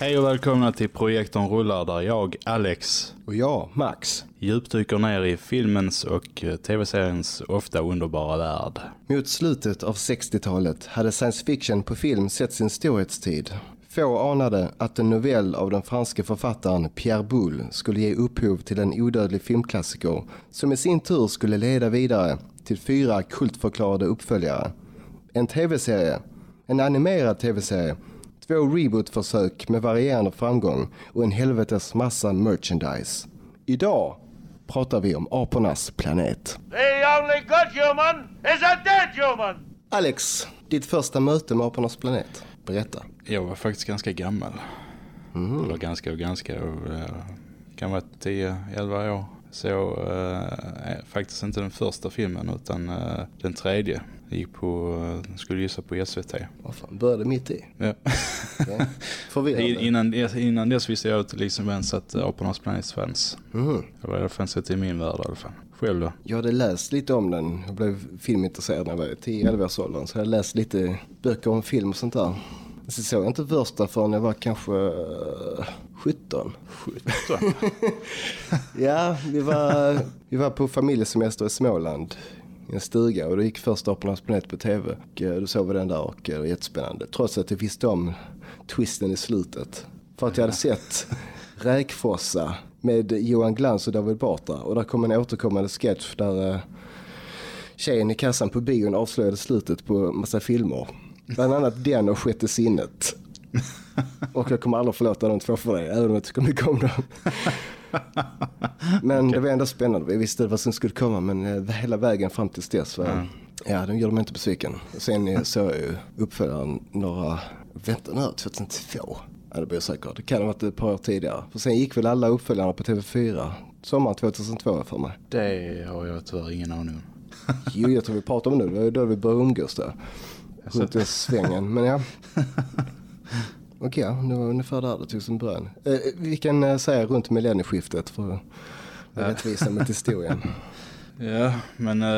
Hej och välkomna till Projektorn rullar där jag, Alex, Och jag, Max. djupdyker ner i filmens och eh, tv-seriens ofta underbara värld. Mot slutet av 60-talet hade science fiction på film sett sin storhetstid. Få anade att en novell av den franske författaren Pierre Boulle skulle ge upphov till en odödlig filmklassiker som i sin tur skulle leda vidare till fyra kultförklarade uppföljare. En tv-serie, en animerad tv-serie, två rebootförsök med varierande framgång och en helvetes massa merchandise. Idag pratar vi om apornas planet. The only good human is a dead human! Alex, ditt första möte med apornas planet. Berätta. Jag var faktiskt ganska gammal. Eller ganska och ganska. Och, eh, kan vara 10-11 år. Så eh, faktiskt inte den första filmen utan eh, den tredje. Jag gick på, eh, skulle gissa på SVT. Vad fan, började mitt i. Ja. Förvirrande. I- innan, innan dess visste jag inte liksom ens att eh, Apornas planet fanns. Det var det fanns inte i min värld i alla fall. Själv då? Jag hade läst lite om den. Jag blev filmintresserad när jag var 10-11 års åldern. Så jag hade läst lite böcker om film och sånt där. Så såg jag inte första förrän jag var kanske eh, 17. 17? Ja, vi var, vi var på familjesemester i Småland i en stuga och då gick första Apornas planet på tv. Och eh, då såg vi den där och eh, det var jättespännande. Trots att jag visste om twisten i slutet. För att jag hade sett Räkfrossa med Johan Glans och David Batra. Och där kom en återkommande sketch där eh, tjejen i kassan på bion avslöjade slutet på massa filmer. Bland annat den och Sjätte sinnet. Och jag kommer aldrig förlåta de två för det, även om jag tycker mycket om dem. Men det var ändå spännande. Vi visste vad som skulle komma men eh, hela vägen fram tills dess var, ja, de gjorde mig inte besviken. Sen eh, såg jag ju uppföljaren några, vänta nu, 2002. Ja, det blir säkert. Det kan ha varit ett par år tidigare. För sen gick väl alla uppföljarna på TV4. Sommaren 2002 har jag för mig. Det har jag tyvärr ingen aning om. Jo, jag tror vi pratar om det nu. Det var ju då vi började umgås där. Runt i svängen. Men ja. Okej, ja, det var ungefär där det tog sin början. Eh, vi kan eh, säga runt millennieskiftet för att vara rättvisa mot historien. Ja, men eh,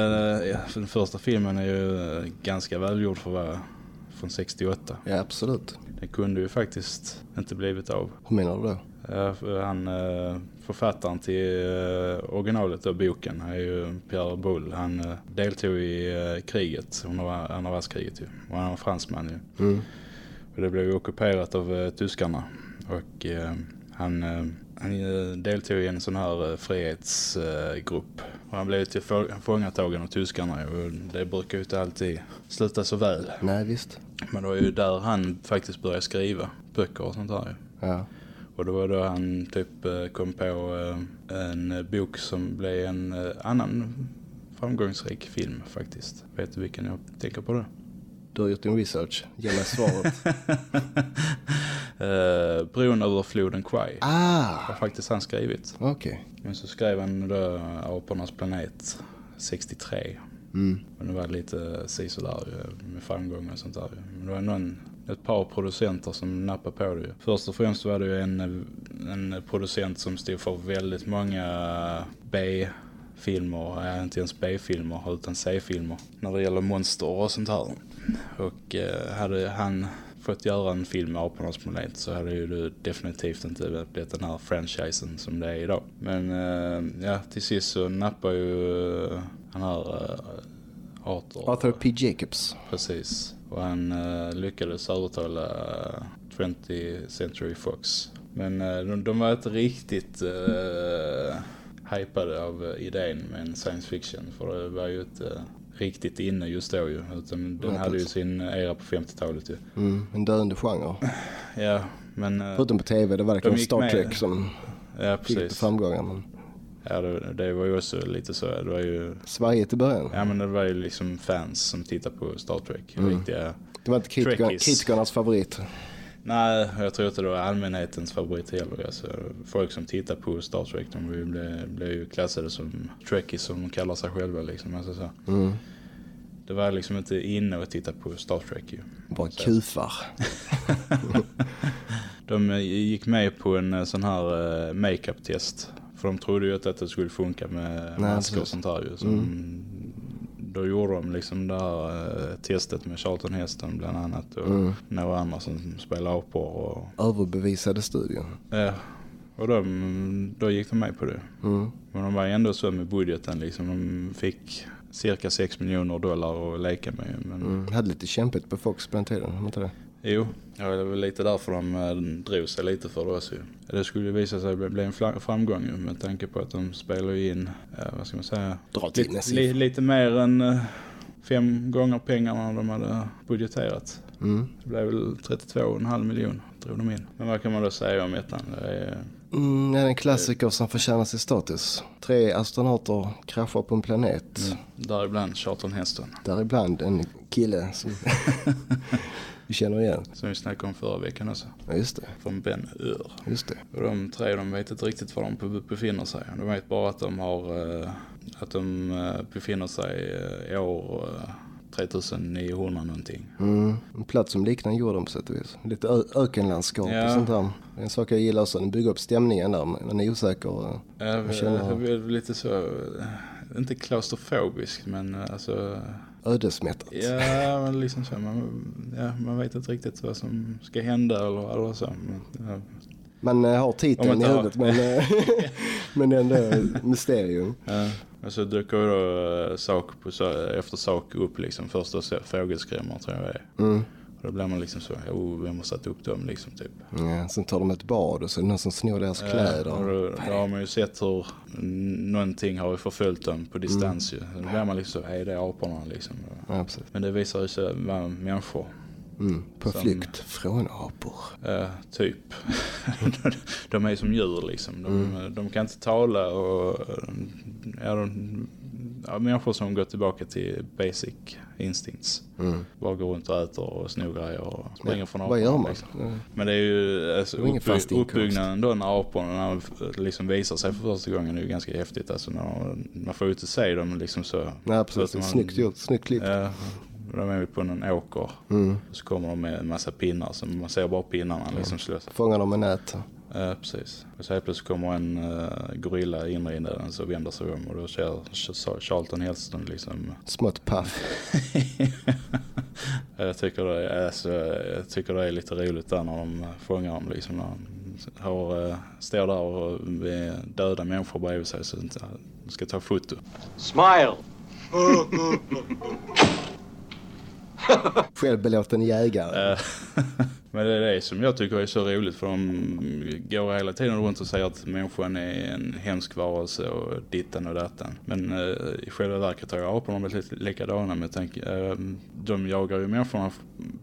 ja, den första filmen är ju eh, ganska välgjord för vara från 68. Ja, absolut. Det kunde ju faktiskt inte blivit av. Hur menar du då? Ja, Han, eh, författaren till eh, originalet av boken är ju Pierre Boulle. Han eh, deltog i eh, kriget, under andra världskriget ju. Och han var fransman ju. Mm. Det blev ockuperat av eh, tyskarna. Och eh, han, eh, han deltog i en sån här frihetsgrupp. och han blev till fångatagen av tyskarna. Och det brukar ju inte alltid sluta så väl. Nej, visst. Men det var ju där han faktiskt började skriva böcker och sånt där. Ja. Och det var då han typ kom på en bok som blev en annan framgångsrik film faktiskt. Vet du vilken jag tänker på då? Du har gjort din research. Ge mig svaret. Eh, Bron över floden Kwai. ah, har faktiskt han skrivit. okej. Men så skrev han då Apornas planet 63. Mm. Men det var lite sisådär ju, med framgång och sånt där. Men det var någon, ett par producenter som nappade på det. Först och främst var det ju en, en producent som stod för väldigt många B-filmer, ja, inte ens B-filmer utan C-filmer. När det gäller monster och sånt här. Och eh, hade han fått göra en film med Apornas planet så hade ju det definitivt inte blivit den här franchisen som det är idag. Men eh, ja, till sist så nappar ju eh, han här eh, Arthur. Arthur P. Jacobs. Precis. Och han eh, lyckades övertala eh, 20th Century Fox. Men eh, de, de var inte riktigt uh, hypade av eh, idén med en science fiction. För det var ju inte riktigt inne just då ju. Utan den hade ju sin era på 50-talet ju. Mm, en döende genre. Ja, men... eh, Förutom på tv, det var verkligen Star med. Trek som ja, fick framgångar. Men Ja, det, det var ju också lite så. Det var ju... svajigt i början. Ja, men det var ju liksom fans som tittade på Star Trek. Mm. Riktiga Det var inte kritiker, kritikernas favorit. Nej, jag tror inte det var allmänhetens favorit heller. Alltså, folk som tittar på Star Trek, de blev, blev, blev ju klassade som Trekkies som de kallar sig själva. Liksom. Alltså, så. Mm. Det var liksom inte inne att titta på Star Trek ju. Bara kufar. De eh, gick med på en eh, sån här eh, makeup-test. För de trodde ju att det skulle funka med Nej, masker och sånt här ju. Så Mm. Då gjorde de liksom det här eh, testet med Charlton Heston bland annat och Mm. några andra som spelar apor och Överbevisade studion. Ja, och de, då gick de med på det. Mm. Men de var ändå så med budgeten liksom. De fick cirka 6 miljoner dollar att leka med. Men Mm. Hade lite kämpigt på Fox på den tiden, inte det? Jo, ja, det var lite därför de eh, drog sig lite för det också. ju. Det skulle visa sig bli- en framgång ju, med tanke på att de spelar in, eh, vad ska man säga, lite, lite mer än eh, fem gånger pengarna de hade budgeterat. Mm. Det blev väl 32,5 miljoner drog de in. Men vad kan man då säga om ettan? Det är, Mm, det är en klassiker som förtjänar sin status. Tre astronauter kraschar på en planet. mm, däribland Charlton Heston. Däribland en kille som vi känner igen. Som vi snackade om förra veckan också. Ja, just det. Från Ben Ur. Just det. Och de tre de vet inte riktigt var de be- befinner sig. De vet bara att de har eh, att de eh, befinner sig eh, i år eh, 3900 någonting. Mm. En plats som liknar jorden på sätt och vis. Lite ökenlandskap Ja. och sånt där. En sak jag gillar också. Den bygger upp stämningen där. Man är osäker. och- Jag, känner- lite så, inte klaustrofobisk men alltså Ödesmättat. Ja, men liksom så. Man, ja, man vet inte riktigt vad som ska hända eller, eller så. Men, ja, Man eh, har titeln i huvudet men, eh, men ändå mysterium. Ja, och så dyker då eh, sak på, efter sak upp liksom. Först då så- fågelskrämmor tror jag det är. Mm. Och då blir man liksom så, oh, vem har satt upp dem liksom typ. Ja, sen tar de ett bad och så är det någon som snor deras Ja, kläder. och då, då har man ju sett hur någonting har förföljt dem på distans ju. Då blir man liksom så, hej det är aporna liksom. Ja. Men det visar ju sig vara människor. Mm. På Som- flykt från apor. Eh, typ. de är som djur liksom. De, de kan inte tala och ja, de, ja, människor som går tillbaka till basic instincts. Mm. Bara går runt och äter och snor grejer och springer från Vad gör man? Liksom. Men det är ju alltså, uppby- uppbyggnaden då när aporna de liksom visar sig för första gången är ju ganska häftigt. Alltså, när man får ju inte se dem liksom så. Nej, precis. Man- Snyggt gjort. Snyggt klippt. Ja, de är på en åker. Mm. Så kommer de med en massa pinnar. Så man ser bara pinnarna liksom slås. Fångar dem med nät. Ja, precis. Och så helt plötsligt kommer en uh, gorilla inridande den så vänder sig om och då ser Ch- Charlton Heston liksom. Smått paff. jag, tycker det är, alltså, jag tycker det är lite roligt där när de fångar dem liksom. När de har, uh, står där och med döda människor bredvid sig så de ska ta foto. Smile. Självbelåten jägare. Eh, men det är det som jag tycker är så roligt för de går hela tiden runt och säger att människan är en hemsk varelse och dittan och dattan. Men eh, i själva verket har aporna blivit likadana men tänk, eh, de jagar ju människorna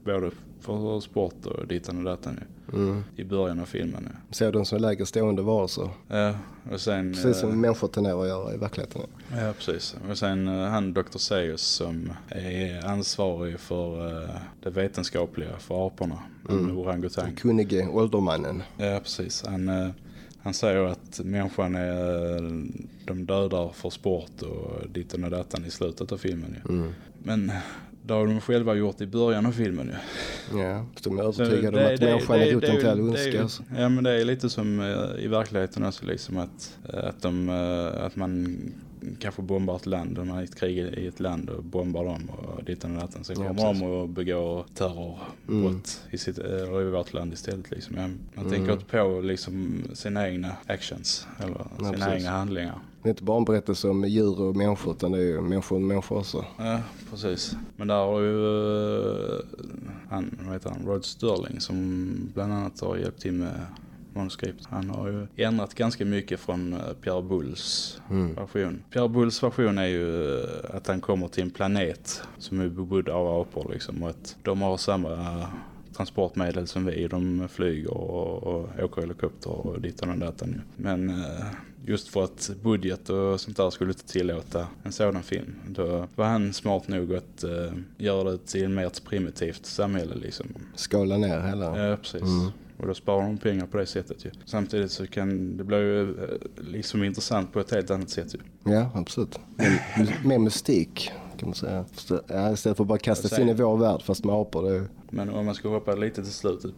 både för sport och dittan och dattan ju, Mm. i början av filmen. ju. Ser de som lägre stående varelser. Ja, och sen... Precis eh, som människor tenderar att göra i verkligheten. Ja, precis. Och sen eh, han Dr. Seuss som är ansvarig för eh, det vetenskapliga för aporna. Mm. Orangutang. Den kunnige åldermannen. Ja, precis. Han, eh, han säger att människan är, eh, de dödar för sport och ditten och dattan i slutet av filmen ju. Mm. Men det har de själva gjort i början av filmen ju. Ja, de är övertygade om att människan är roten till all ondska. Ja men det är lite som eh, i verkligheten också liksom att, eh, att, de, eh, att man kanske bombar ett land, är i ett krig i ett land och bombar dem och dittan och. Sen Ja, kommer precis. de och begår terrorbrott i, sitt, eh, i vårt land istället liksom. Ja, Man tänker inte på liksom sina egna actions eller Ja, sina precis. egna handlingar. Det är inte bara en berättelse om djur och människor utan det är ju människor och människor också. Ja, precis. Men där har ju eh, han, vad heter han, Rod Sterling som bland annat har hjälpt till med manuskript. Han har ju ändrat ganska mycket från eh, Pierre Bulls Mm. version. Pierre Bulls version är ju eh, att han kommer till en planet som är bebodd av apor liksom och att de har samma transportmedel som vi. De flyger och, och åker helikopter och dittan och ju. Men eh, just för att budget och sånt där skulle inte tillåta en sådan film. Då var han smart nog att eh, göra det till ett mer primitivt samhälle liksom. Skala ner hela. Ja, precis. Mm. Och då sparar de pengar på det sättet ju. Samtidigt så kan det bli ju eh, liksom intressant på ett helt annat sätt ju. Ja, absolut. Men, med mystik kan man säga. Ja, istället för att bara kasta sig in i vår värld fast med apor. Det. Men om man ska hoppa lite till slutet.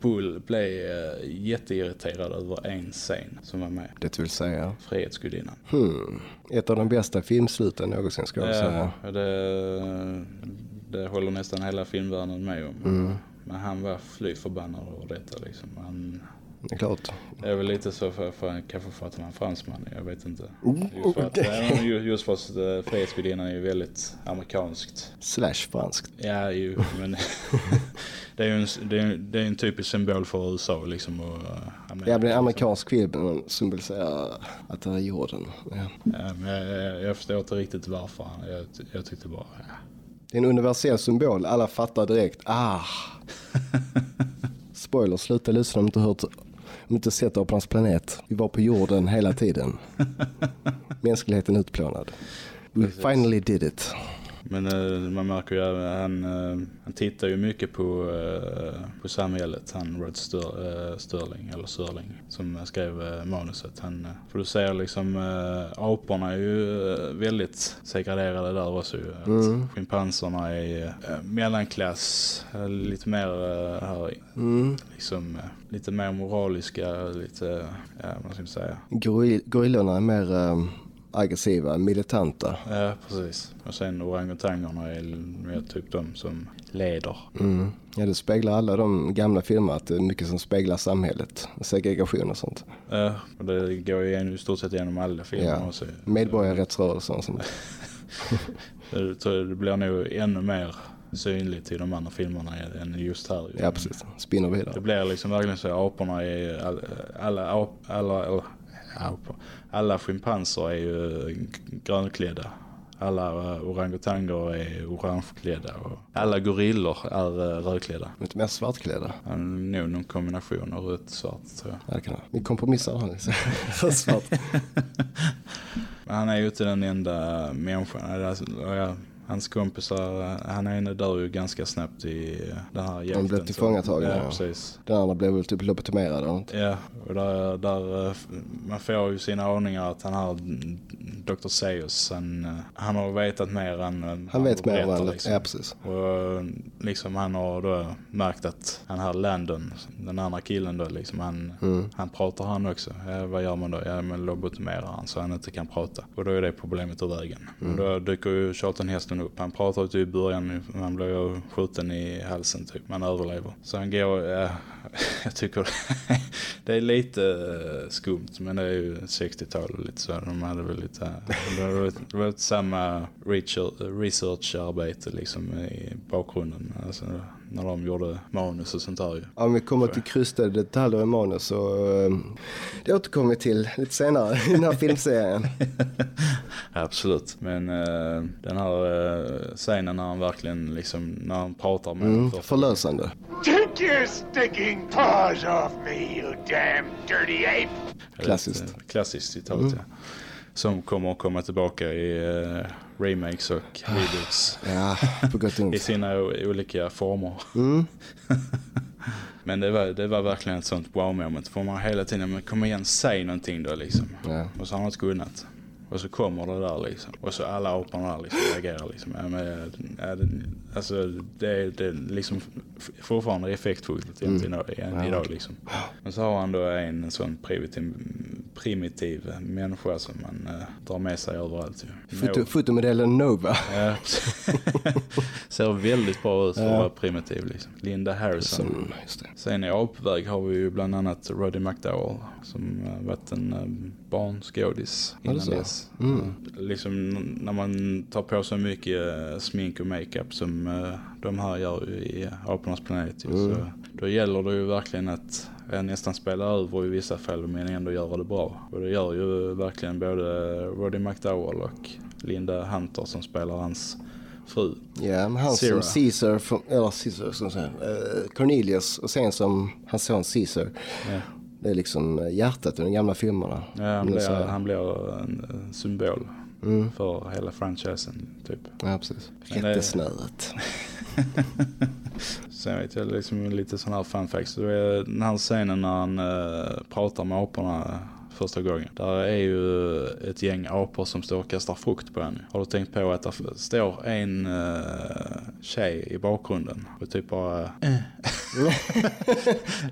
Bull blev eh, jätteirriterad över en scen som var med. Det vill säga. Frihetsgudinnan. Hmm. Ett av de bästa filmsluten någonsin ska jag säga. Ja, det, det håller nästan hela filmvärlden med om. Mm. Men han var fly förbannad över detta liksom. Han, Det är klart. det är väl lite så för, för, kanske för att han är fransman, jag vet inte. Mm. Just för att, ja, ju- just för att eh, Frihetsgudinnan är ju väldigt amerikanskt. Slash franskt. Ja, ju, men det är ju en, det är, det är en typisk symbol för USA liksom. Och, eh, Ja, Amerika, men en amerikansk film symboliserar att det är jorden. Ja. Ja, men jag, jag, förstår inte riktigt varför. Jag, jag tyckte bara, ja. Det är en universell symbol. Alla fattar direkt. Ah! Spoiler, sluta lyssna om du inte hört om inte sett Apornas planet. Vi var på jorden hela tiden. Mänskligheten utplånad. We finally did it. Men eh, man märker ju att han, eh, han tittar ju mycket på, eh, på samhället, han Rod Ster, eh, Sterling, eller Sörling, som skrev eh, manuset. Han, eh, för du ser liksom, aporna är ju väldigt segregerade där också. Mm. Schimpanserna är mellanklass, lite mer här, Mm. liksom, lite mer moraliska, lite, ja vad ska man säga. Goril- gorillorna är mer um, aggressiva, militanta. Ja, precis. Och sen orangutangerna är mer typ de som leder. Mm. Ja, det speglar alla de gamla filmerna att det är mycket som speglar samhlet. Segregation och sånt. Ja, och det går ju i stort sett genom alla filmer Ja. också. Medborgarrättsrörelsen och sånt. Det blir nog ännu mer synligt i de andra filmerna än just här. Ja, precis. Spinner Det vidare. blir liksom verkligen så aporna är all, alla, ap- alla, apor, alla schimpanser är ju grönklädda. Alla uh, orangutanger är orangeklädda och alla gorillor är uh, rödklädda. Lite mer svartklädda. Ja, Nog någon kombination av rött och svart tror jag. Ja, det kan det. Vi kompromissar här liksom. Svart. Men han är ju inte den enda människan. Alltså, ja, hans kompisar, han ena dör ju ganska snabbt i den här jakten. blev så- tillfångatagna, Ja, ja. precis. Den andra blev väl typ lobotomerad eller något. Ja, och där, där, eh, man får ju sina aningar att han har Dr. Seuss, han, eh, han har vetat mer än än Han vet mer än vad liksom. Ja, precis. Och liksom han har då märkt att han här Landon, den andra killen då liksom, han, Mm. han pratar han också. Ja, vad gör man då? Ja, men lobotomerar han så han inte kan prata. Och då är det problemet ur vägen. Mm. Och då dyker ju Charlton Heston upp. Han pratar ju typ i början, han blir ju skjuten i halsen typ. Man överlever. Så han går, ja, jag tycker det är lite eh, skumt men det är ju 60-tal och lite så. De hade väl lite, det var, det var samma research- researcharbete liksom i bakgrunden. Alltså, när de gjorde manus och sånt där ju. Om vi kommer till krystade detaljer i manus så eh, det återkommer vi till lite senare i den här filmserien. Absolut. Men eh, den här eh, scenen när han verkligen liksom, när han pratar med Mm, för- förlösande. Take your stinking paws off me, you damn dirty ape! Klassiskt. Ett, klassiskt citat, ja. Som kommer att komma tillbaka i eh, remakes och reboots. Ja, på gott I sina olika former. Mm. Men det var, det var verkligen ett sånt wow-moment. Får man hela tiden, men kom igen, säg någonting då liksom. Ja. Och så har han inte kunnat. Och så kommer det där liksom. Och så alla aporna där liksom reagerar liksom. Ja, men, ja, det, alltså det är, det är liksom fortfarande effektfullt egentligen Mm. idag, idag liksom. Men så har han då en sån primitiv, primitiv människa som man äh, drar med sig överallt ju. Foto, fotomodellen Nova. Ja, ser väldigt bra ut för att Ja. vara primitiv liksom. Linda Harrison. Som, just det. Sen i apväg har vi ju bland annat Roddy McDowell som uh, varit en uh, barnskådis innan dess. Mm. Liksom när man tar på så mycket smink och makeup som uh, de här gör i Apornas planet Mm. så då gäller det ju verkligen att uh, nästan spela över i vissa fall men ändå göra det bra. Och det gör ju verkligen både Roddy McDowell och Linda Hunter som spelar hans fru. Ja, men han Sarah. som Caesar, från, eller Caesar som säger, eh, Cornelius och sen som hans son Caesar. Ja. Det är liksom eh, hjärtat i de gamla filmerna. Ja, han, blir, han blir en symbol Mm. för hela franchisen typ. Ja, precis. Jättesnöret. Sen vet jag liksom lite sån här fun facts. Den här scenen när han eh, pratar med aporna första gången. Där är ju ett gäng apor som står och kastar frukt på henne. Har du tänkt på att det står en uh, tjej i bakgrunden och typ bara... Uh.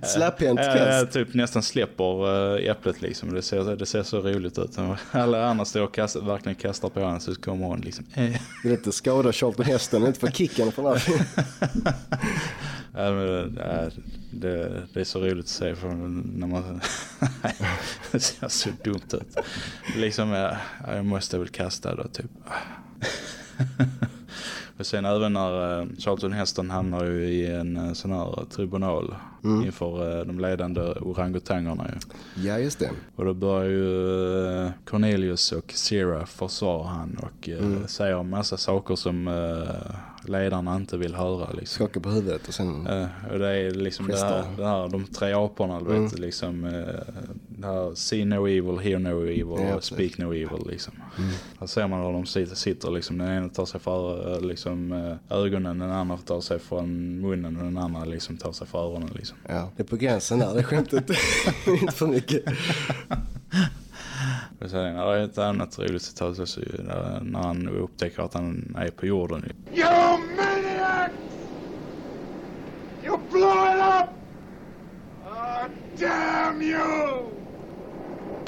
Slapphänt kast. typ nästan släpper uh, äpplet liksom. Det ser, det ser så roligt ut. Alla andra står och kastar, verkligen kastar på henne så kommer hon liksom... Uh. Vill inte skada Charlton hästen, inte för kicken från allt. Det, det, är så roligt att se för när man det ser så dumt ut. Liksom, ja, jag måste väl kasta då typ. Och sen även när uh, Charlton Heston hamnar ju i en uh, sån här tribunal mm. inför uh, de ledande orangutangerna ju. Ja, just det. Och då börjar ju uh, Cornelius och Sierra försvara han och uh, mm. säger en massa saker som ledarna inte vill höra. Liksom. Skaka på huvudet och sen... Uh, och det är liksom det här, det här, de tre aporna, du mm. vet, liksom, uh, det här see no evil, hear no evil ja, speak no evil. Liksom. Mm. Här ser man hur de sitter, sitter liksom, den ena tar sig för liksom, ögonen, den andra tar sig från munnen och den andra liksom, tar sig för öronen. Liksom. Ja, det är på gränsen där, det skämtet. inte för mycket. Sen är det ett annat roligt citat också när han upptäcker att han är på jorden. You maniac! You blow it up! Oh, damn you!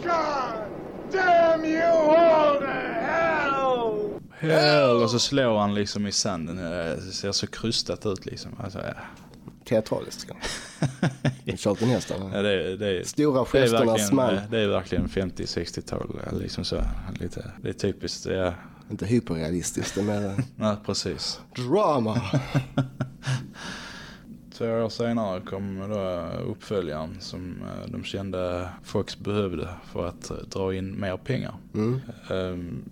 God damn you all to hell! Hell! Och så slår han liksom i sanden. Det ser så krystat ut liksom. Alltså, ja teatraliskt. Charlton Heston. Ja, det, det, Stora gesternas man. Det är verkligen 50-60-tal. Liksom så. Lite, det är typiskt. Ja. Inte hyperrealistiskt. Det är mer... Nej, precis. Drama! Två år senare kom då uppföljaren som eh, de kände Fox behövde för att dra in mer pengar. Mm. Um,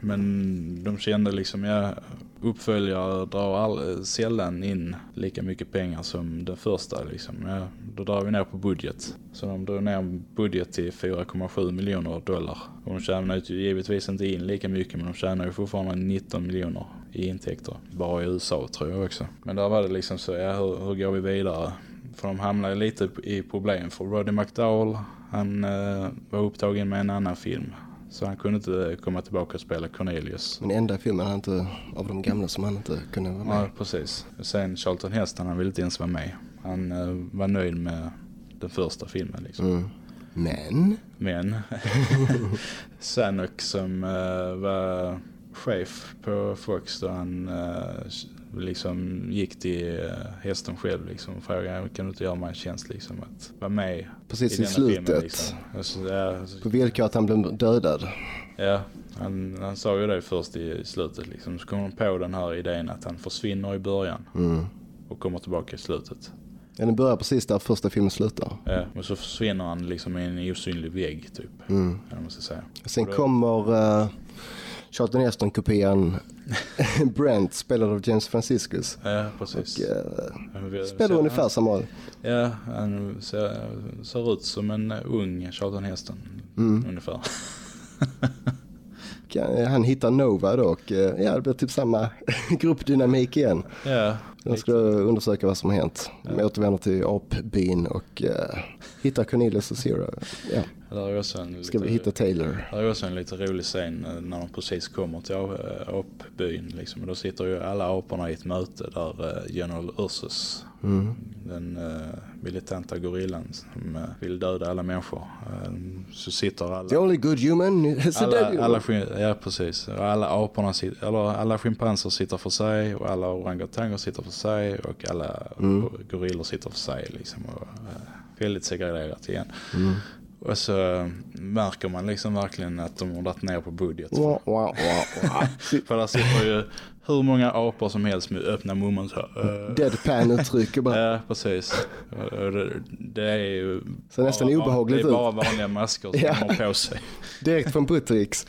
men de kände liksom, ja, uppföljare drar all, sällan in lika mycket pengar som den första. Liksom. Ja, då drar vi ner på budget. Så de drog ner budget till 4,7 miljoner dollar. Och de tjänar ju givetvis inte in lika mycket men de tjänar ju fortfarande 19 miljoner i intäkter. Bara i USA tror jag också. Men där var det liksom så, ja hur, hur går vi vidare? För de hamnade lite i problem för Roddy McDowell, han eh, var upptagen med en annan film så han kunde inte komma tillbaka och spela Cornelius. Men enda filmen han inte, av de gamla som han inte kunde vara med. Ja, precis. Sen Charlton Heston, han ville inte ens vara med. Han uh, var nöjd med den första filmen liksom. Mm. Men? Men. Sanok som uh, var chef på Fox då han uh, liksom gick till uh, hästen själv liksom och frågade kan du inte göra mig en tjänst liksom att vara med Precis i, i slutet. Filmen, liksom. alltså, ja, alltså, på villkor att han blev dödad. Ja, han, han sa ju det först i slutet liksom. Så kom han på den här idén att han försvinner i början mm. och kommer tillbaka i slutet. Ja, den börjar precis där första filmen slutar. Ja, och så försvinner han liksom i en osynlig vägg typ. Mm. Måste säga. Sen då... kommer uh, Charlton Heston-kopian Brent spelad av James Franciscus. Ja, precis. Och, uh, spelar ungefär samma roll. Ja, han ser, ser, ut som en ung Charlton Heston mm. ungefär. han hittar Nova då och eh, ja, det blir typ samma gruppdynamik igen. Ja. De ska undersöka vad som har hänt. De ja. återvänder till apbyn och uh, hittar Cornelius och Zero. Ja. Där är också en Ska lite, vi hitta Taylor? Det är också en lite rolig scen eh, när de precis kommer till apbyn. Liksom. då sitter ju alla aporna i ett möte där General Ursus, mm. den uh, militanta gorillan som uh, vill döda alla människor. Uh, så sitter alla... The only good human is alla, a alla, Ja, precis. Alla aporna, eller alla schimpanser sitter för sig och alla orangutanger sitter för sig och alla mm. gorillor sitter för sig. Liksom, och, väldigt segregerat igen. Mm. Och så märker man liksom verkligen att de har dragit ner på budget. Wow, wow, wow, För där sitter ju hur många apor som helst med öppna mummon. Uh, Deadpan-uttryck bara. ja, precis. Det, är ju... Så nästan bara, obehagligt ut. Det är bara vanliga masker som ja. de har på sig. Direkt från Buttricks.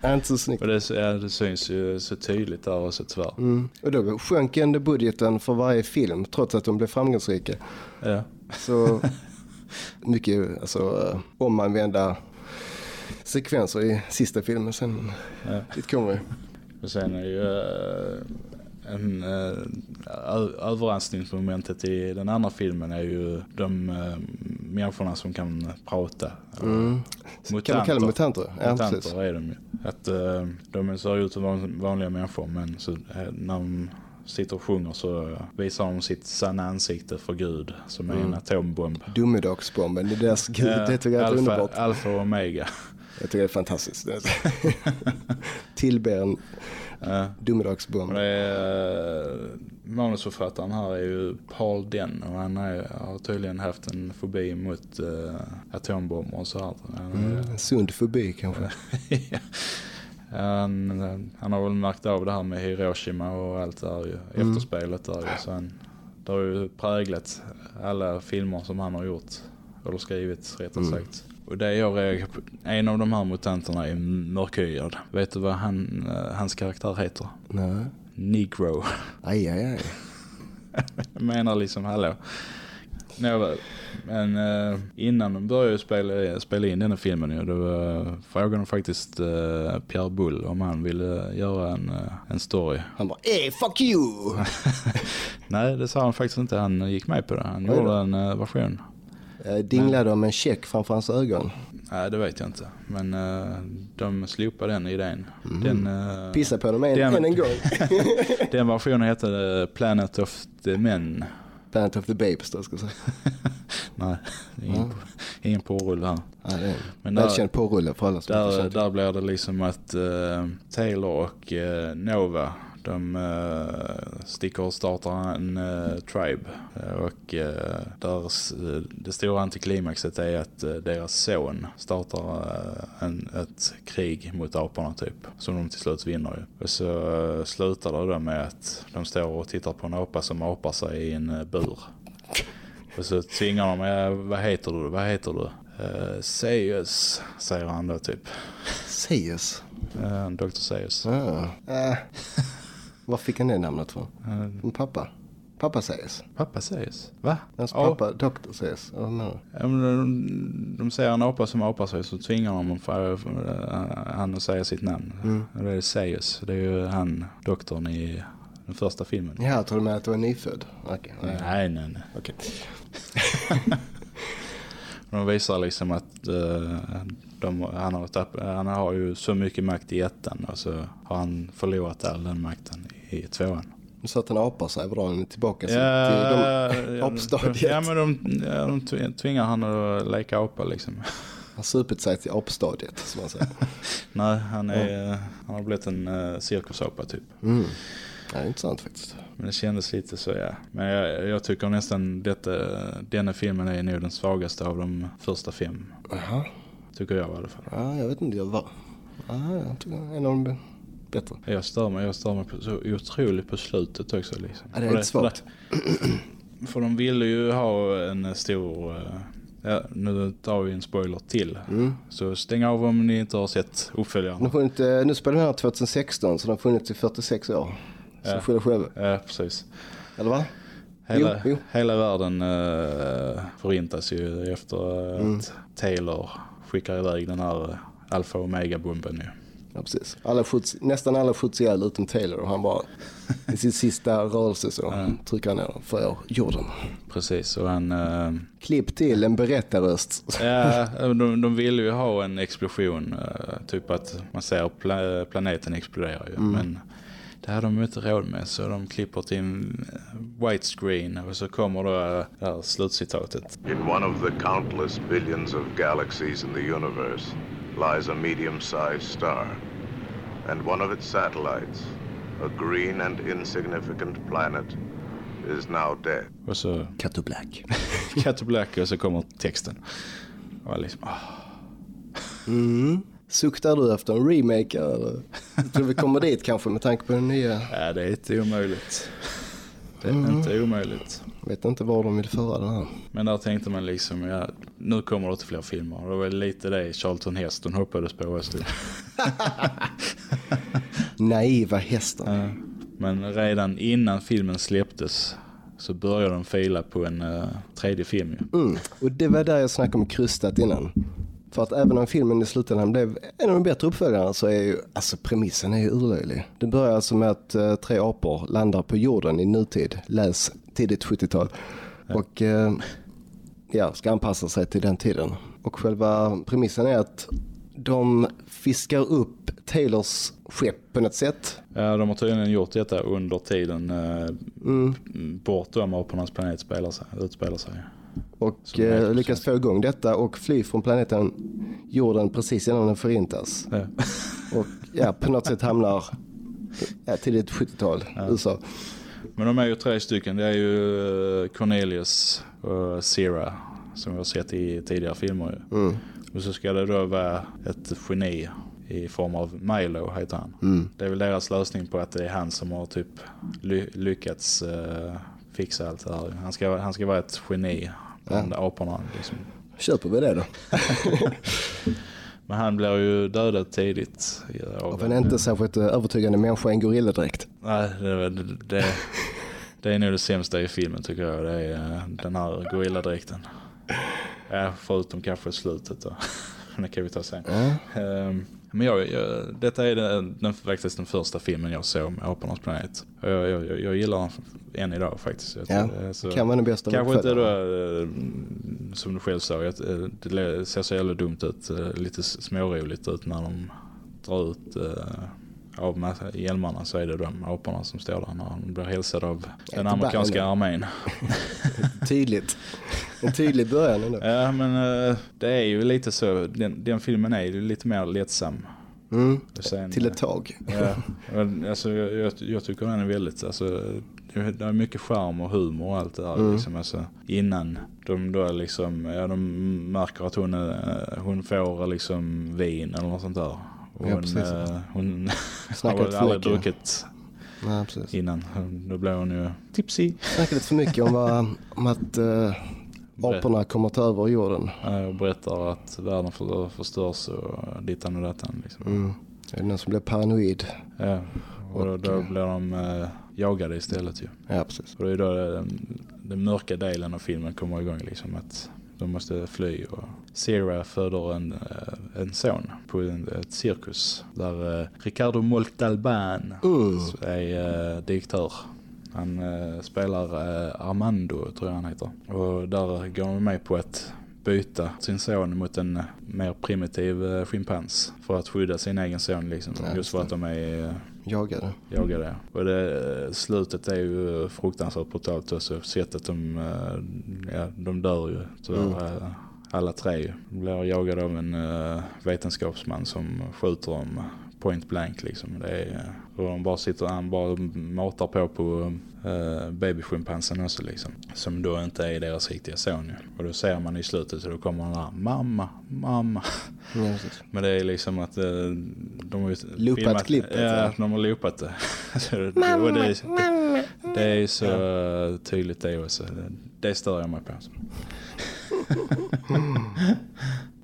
Nej, inte så snyggt. Och det, ja, det syns ju så tydligt där och så tyvärr. Mm. Och då sjönk ändå budgeten för varje film trots att de blev framgångsrika. Ja. Så mycket alltså, eh, omanvända sekvenser i sista filmen. Sen ja. dit kommer vi. Och sen är ju äh, en äh, överraskningsmomentet i den andra filmen är ju de människorna som kan prata. Mm. Kan man kalla dem mutanter? Ja. Mutanter är de ju. Att eh, de ser ut som van- vanliga människor men så, eh, när de sitter och sjunger så visar de sitt sanna ansikte för Gud som är Mm. en atombomb. Domedagsbomben, det är deras gud. Det tycker jag är alfa, underbart. alfa och omega. Jag tycker det är fantastiskt. Tillber en Eh, domedagsbomb. eh, manusförfattaren här är ju Paul Den och han är, har tydligen haft en fobi mot uh, atombomber och så här. Mm, en sund fobi kanske. han, han har väl märkt av det här med Hiroshima och allt där ju, Mm. efterspelet där ju. Så han, det har ju präglat alla filmer som han har gjort, eller skrivit rättare Mm. sagt. Och det jag reagerar på, en av de här mutanterna är mörkhyad. Vet du vad han, eh, hans karaktär heter? Nej. Negro. Aj, aj, aj. Jag menar liksom, hallå. Nåväl. Men eh, innan de började spela, spela in den här filmen ju, då uh, frågade de faktiskt eh, Pierre Bull om han ville göra en, eh, en story. Han bara, ey fuck you! Nej, det sa han faktiskt inte. Han gick med på det. Han gjorde en eh, version. Jag dinglade om en check framför hans ögon. Nej, det vet jag inte. Men eh, de slopade den idén. Den, eh, Pissa på honom en, den- än en gång. den versionen hette eh, Planet of the Men. Planet of the Babes då ska jag säga. Nej, det är ingen, ingen porrulle här. Ja, det är en Men där- välkänd porrulle för alla som Där, där blir det liksom att eh, Taylor och eh, Nova de uh, sticker och startar en eh, tribe. Eh, och uh, där, s- det stora antiklimaxet är att eh, deras son startar eh, en, ett krig mot aporna typ. Som de till slut vinner ju. Och så eh, slutar det då med att de står och tittar på en apa som apar sig i en uh, bur. Och så tvingar de, ja, vad heter du, vad heter du? Uh, Seius, säger han då typ. Seius. Uh, Dr. Seius. Ah. Äh. Var fick han det namnet från? Från pappa? Pappa Seius. pappa Seius? Va? Hans Ja. pappa. Seius. Ja, vad menar du? De, de ser en apa som apar sig så tvingar de för, för, han att säga sitt namn. Mm. Det är Seius. Det är ju han, doktorn i den första filmen. Ja, jag trodde med att du var nyfödd. Okej. nej. Nej, nej. Okej. De visar liksom att eh, de, han, har tapp, han har ju så mycket makt i ettan och så har han förlorat all den makten i tvåan. Sa att han apar sig. Var han tillbaka till Ja, de, ja, apstadiet? Ja, men de, ja, de tv- tvingar han att leka apa liksom. Han har supit sig till apstadiet, som man säger. Nej, han, är, han har blivit en uh, cirkusapa typ. Mm. Ja, är intressant faktiskt. Men det kändes lite så ja. Men jag, jag tycker nästan detta, denna filmen är nog den svagaste av de första fem. Jaha. Tycker jag i alla fall. Ja, jag vet inte. Jag var... Ja, jag tycker en av de bättre. Jag stör mig, jag stör mig på, så otroligt på slutet också liksom. Ja, det är För lite svagt. För, för de ville ju ha en stor... eh, Ja, nu tar vi en spoiler till. Mm. Så stäng av om ni inte har sett uppföljaren. funnit, eh, nu spelar den här 2016 så de har funnits i 46 år. Så Ja. skylla själva. Ja, precis. Eller va? Hela, Jo, jo. hela världen uh, förintas ju efter eh, Mm. att Taylor skickar iväg den här uh, alfa och omega-bomben ju. Ja, precis. Alla skjuts, nästan alla skjuts ihjäl utom Taylor och han bara i sin sista rörelse så Ja. trycker han ner för jorden. Precis, och han... eh, Klipp till en berättarröst. ja, de, de ville ju ha en explosion. eh, typ att man ser pla planeten explodera ju. Mm. Men det hade de inte råd med så de klipper till en eh, widescreen och så kommer då eh, det här slutcitatet. In one of the countless billions of galaxies in the universe lies a medium sized star. And one of its satellites, a green and insignificant planet, is now dead. Och så Cut to black. Cat to Black och så kommer texten. Och liksom, ah. Mm. Suktar du efter en remake eller? Jag tror vi kommer dit kanske med tanke på den nya. Ja, det är inte omöjligt. Det är Mm. inte omöjligt. Vet inte var de vill föra den här. Men där tänkte man liksom, ja, nu kommer det till fler filmer. Det var lite det Charlton Heston hoppades på. Naiva hästen. Ja. Men redan innan filmen släpptes så började de fila på en uh, tredje film. Mm. Och det var där jag snackade om krystat innan. För att även om filmen i slutändan blev en av de bättre uppföljarna så är ju, alltså premissen är ju urlöjlig. Det börjar alltså med att eh, tre apor landar på jorden i nutid, läs tidigt 70-tal. Och eh, ja, ska anpassa sig till den tiden. Och själva premissen är att de fiskar upp Taylors skepp på något sätt. Ja, de har tydligen gjort detta under tiden eh, Mm. bortom apornas planet spelar sig, utspelar sig. Och eh, lyckas få igång detta och fly från planeten jorden precis innan den förintas. Ja. Och ja, på något sätt hamnar ja, tidigt 70-tal USA. Men de är ju tre stycken. Det är ju eh, Cornelius och Sierra som vi har sett i tidigare filmer. Mm. Och så ska det då vara ett geni i form av Milo heter han. Mm. Det är väl deras lösning på att det är han som har typ ly lyckats eh, fixa allt det här. Han ska, han ska vara ett geni bland aporna. Liksom. Köper vi det då? Men han blir ju dödad tidigt. Av, Av en inte särskilt eh, övertygande människa i en gorilladräkt. Nej, det, det, det, det är nog det sämsta i filmen tycker jag. Det är eh, den här gorilladräkten. Ja, förutom kanske slutet då. det kan vi ta sen. Ja. Ehm, men jag, jag, detta är den, den, faktiskt den första filmen jag såg med Apornas planet. Jag, jag, jag, gillar den än idag faktiskt. Ja, alltså, kan vara den bästa Kanske inte då, eh, som du själv sa, att, eh, det ser så jävla dumt ut. eh, Lite småroligt ut när de drar ut av hjälmarna så är det de aporna som står där när de blir hälsade av den amerikanska armén. Tydligt. En tydlig början ändå. Ja men eh, det är ju lite så, den, den filmen är ju lite mer lättsam. Mm. Sen, Till ett tag. Ja, alltså, jag, jag, jag tycker den är väldigt, alltså, det det är mycket charm och humor och allt det där. Mm. Liksom, alltså, innan de då liksom, ja de märker att hon, eh, hon får liksom vin eller något sånt där. Och Ja, hon, precis. eh, hon har för aldrig mycket. druckit Nej, precis. innan. Då blir hon ju tipsy. Snackar lite för mycket om, vad, om att uh, aporna kommer ta över jorden. Eh, Och berättar att världen för, förstörs och dittan och dattan. Liksom. Mm. Det är någon som blir paranoid. Ja, och då, Och, då eh, blir de eh, jagade istället ju. Ja, precis. Och det är då den, den mörka delen av filmen kommer igång liksom att de måste fly och Sierra föder en, eh, en son på en, ett cirkus där eh, Ricardo Montalban Mm. är eh, direktör. Han eh, spelar eh, Armando tror jag han heter. Och där går de med på att byta sin son mot en eh, mer primitiv eh, schimpans för att skydda sin egen son liksom. Ja, just för att de är eh, Jagade. jagade. Och det, slutet är ju fruktansvärt brutalt också. Sättet de, ja, de dör ju tyvärr. Mm. Alla tre ju. De blir jagade av en vetenskapsman som skjuter dem point blank liksom. Det är, och de bara sitter, han bara matar på på uh, babyschimpansen också liksom. Som då inte är deras riktiga son ju. Och då ser man i slutet så då kommer han där, mamma, mamma. Ja, precis. Men det är liksom att eh, de har ju Loopat filmat- klippet, Ja, ja. de har loopat det. Så det, och det, det, det är ju så eh, tydligt det också. Det, det stör jag mig på.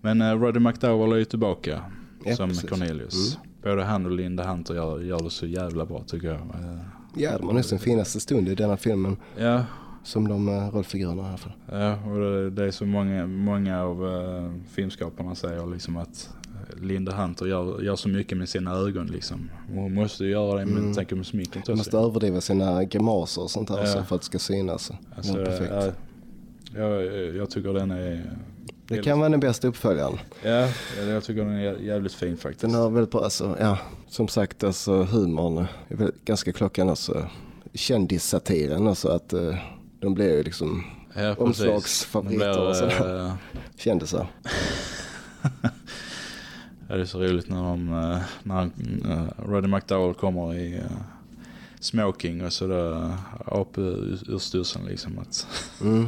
Men uh, Roddy McDowell är ju tillbaka Ja, som precis. Cornelius. Både han och Linda Hunter gör, gör det så jävla bra tycker jag. Eh, Ja, de har nästan finaste stund i denna filmen Ja, som de uh, rollfigurerna i alla fall. Ja, och det, det är så många, många av uh, filmskaparna säger liksom att eh, Linda Hunter gör, gör så mycket med sina ögon liksom. Hon måste ju göra det med, Mm. tänker med sminket De måste överdriva sina grimaser och sånt här Ja. så för att det ska synas. Alltså, ja, perfekt. ja, jag, jag tycker den är... det kan vara den bästa uppföljaren. Ja, jag tycker den är jävligt fin faktiskt. Den har väldigt bra, alltså, ja, som sagt, alltså humorn är väl ganska klockan alltså. Kändissatiren alltså att eh, de blir ju liksom ja, omslagsfavoriter och sådär. eh, kändisar. Ja, det är så roligt när de, eh, när uh, Roddy McDowell kommer i uh, smoking och så då uh, ap ur, liksom. Att, Mm.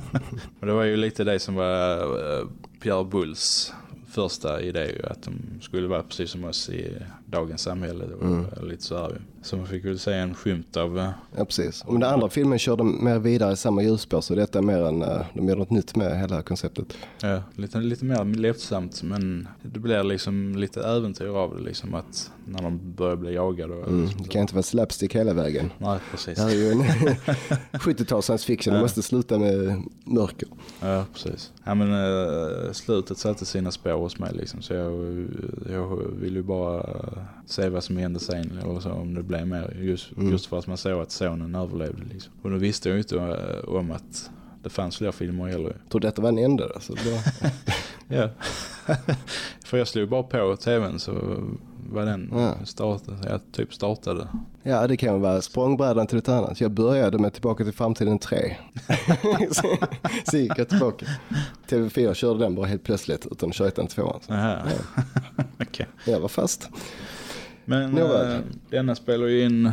och det var ju lite det som var uh, Pierre Bulls första idé ju, att de skulle vara precis som oss i dagens samhälle. Var Mm. lite så här. Så man fick väl se en skymt av, uh, Ja precis. Om den andra filmen kör de mer vidare i samma ljusspår så detta är mer än, eh, de gör något nytt med hela konceptet. ja, lite, lite mer lättsamt men det blir liksom lite äventyr av det liksom att när de börjar bli jagade. Mm. Det kan inte vara slapstick hela vägen. Nej, precis. Det här är ju en 70-tals science fiction, det Ja. måste sluta med mörker. Ja, precis. Ja, men slutet satte sina spår hos mig liksom. Så jag, jag vill ju bara se vad som hände sen eller så, om det blev mer. Just, Mm. just för att man såg att sonen överlevde liksom. Och då visste jag ju inte eh, om att det fanns fler filmer heller. Jag tror detta var den enda. Alltså. Ja. För jag slog bara på tvn så var den Ja. startade, jag typ startade. Ja, det kan vara språngbrädan till ett annat. Jag började med Tillbaka till framtiden 3. så, gick jag tillbaka. TV4 körde den bara helt plötsligt utan att köra och tvåan. Aha. Okej. jag var fast. Men Nåväl. äh, denna spelar ju in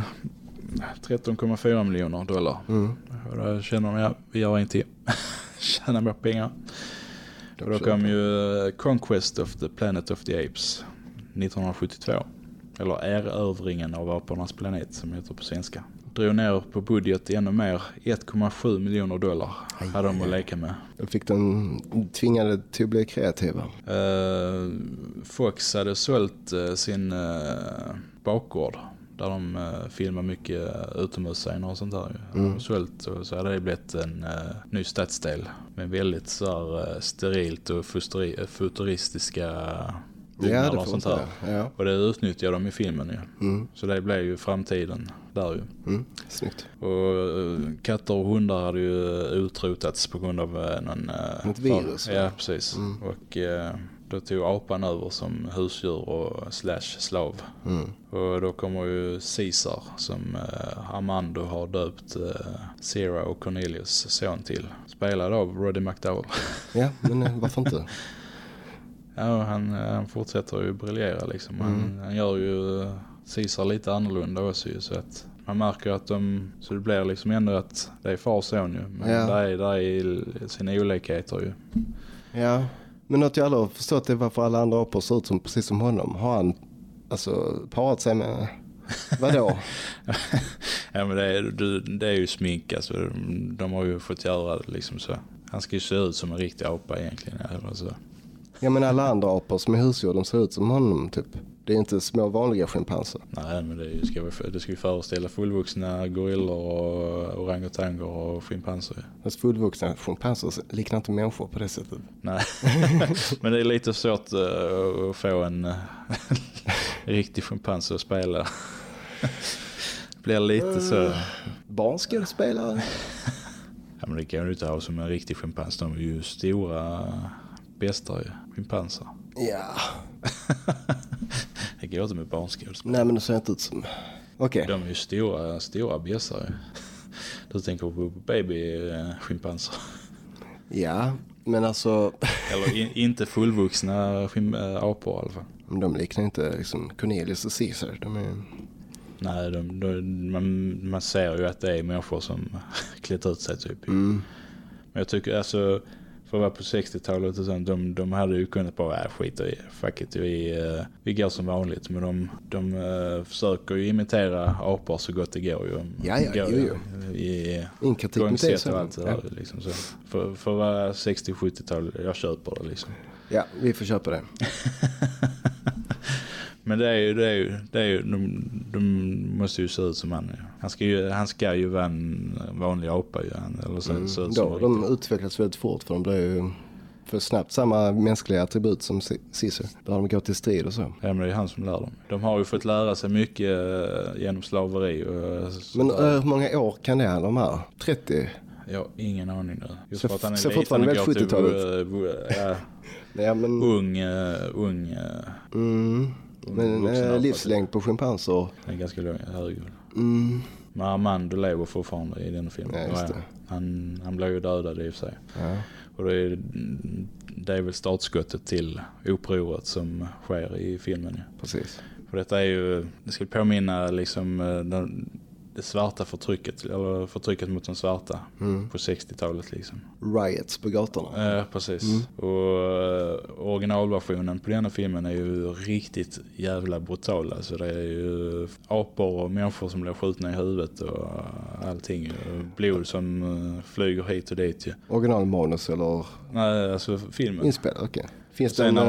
13,4 miljoner dollar. Mm. Och då känner de, ja, vi gör en till. Tjäna mer pengar. Och då kom ju eh, Conquest of the Planet of the Apes 1972. Eller Erövringen av apornas planet som heter på svenska. Drog ner på budget ännu mer. 1,7 miljoner dollar hade de att leka med. Fick de tvingade till att bli kreativa. Eh, Fox hade sålt eh, sin uh, bakgård där de uh, filmar mycket uh, utomhusscener och sånt där. Mm. Sålt och så hade det blivit en uh, ny stadsdel med väldigt så här, uh, sterilt och futuri- futuristiska byggnader Ja, det och sånt där. Ja. Och det utnyttjar de i filmen ju. Mm. Så det blev ju framtiden där ju. Mm. Snyggt. Och eh, katter och hundar hade ju utrotats på grund av eh, någon... eh, Något virus? Ja, precis. Mm. Och eh, då tog apan över som husdjur och slash slav. Mm. Och då kommer ju Caesar som eh, Armando har döpt eh, Sarah och Cornelius son till. Spelad av Roddy McDowell. Ja, men eh, varför inte? ja, han, eh, han fortsätter ju briljera liksom. Han, Mm. han gör ju eh, Caesar lite annorlunda också ju, så att man märker att de, så det blir liksom ändå att det är far och son ju. Men Ja. där, är, där är sina olikheter ju. Ja, men något jag aldrig har förstått är varför alla andra apor ser ut som, precis som honom. Har han alltså parat sig med, vadå? Ja men det är, du- det är ju smink alltså. De, de har ju fått göra det liksom så. Han ska ju se ut som en riktig apa egentligen. Eller så. Ja men alla andra apor som är husdjur de ser ut som honom typ. Det är inte små vanliga schimpanser. Nej men det, ska, vi- det ska ju föreställa fullvuxna gorillor och orangutanger och schimpanser. Fast fullvuxna schimpanser liknar inte människor på det sättet. Nej, men det är lite svårt eh, att få en eh, riktig schimpans att spela. Blir lite så. Barnskådespelare? Ja, men det kan du inte ha som en riktig schimpans. De är ju stora bästar ju. Schimpanser. Ja. Det går inte med barnskådespel. Nej men det ser inte ut som... Okej. De är ju stora, stora bjässar. Du tänker på baby-schimpanser. Ja, men alltså... Eller in, inte fullvuxna äh, apor i alla fall. De liknar inte liksom Cornelius och Caesar. De är... Nej, de, de, man, man ser ju att det är människor som klätt ut sig typ. Mm. Men jag tycker alltså, för att vara på 60-talet och sånt, de, de hade ju kunnat bara, äh, skit i fuck it, vi, uh, vi går som vanligt. Men de, de uh, försöker ju imitera apor så gott det går ju. Ja, ja, går jo, ju jo. I gångsätt och allt det ja. där liksom så. För, för att vara 60-70-tal, jag köper det liksom. ja, vi får köpa det. Men det är ju, det är ju, det är ju de, de måste ju se ut som han. ja. Han ska ju, han ska ju vara en vanlig apa ju. han, Eller så, Mm. så, Då har en de riktig- utvecklats väldigt fort för de blir ju för snabbt samma mänskliga attribut som C- Caesar. Där de går till strid och så. Ja men det är han som lär dem. De har ju fått lära sig mycket eh, genom slaveri och Men eh, hur många år kan det handla om här? 30? Jag har ingen aning nu. Just Så- för att han är så fortfarande väl går till, 70-talet? eh, vu- Ja, Ja, men, ung, uh, ung, uh, mm, men eh, livslängd på schimpanser. den är ganska lång, herregud. Mm, Men Armando lever fortfarande i den filmen. Ja, Ja, det. Han, han blev ju dödad i och för sig. ja. Och det är, det är väl startskottet till upproret som sker i filmen. Precis. För detta är ju, det skulle påminna liksom eh, den, det svarta förtrycket, eller förtrycket mot de svarta Mm. på 60-talet liksom. Riots på gatorna. Ja, precis. Mm. Och eh, originalversionen på denna filmen är ju riktigt jävla brutal. Alltså det är ju apor och människor som blir skjutna i huvudet och allting. Blod som eh, flyger hit och dit ju. Originalmanus eller Nej, alltså filmen. inspelad, okej. Finns det en... eh,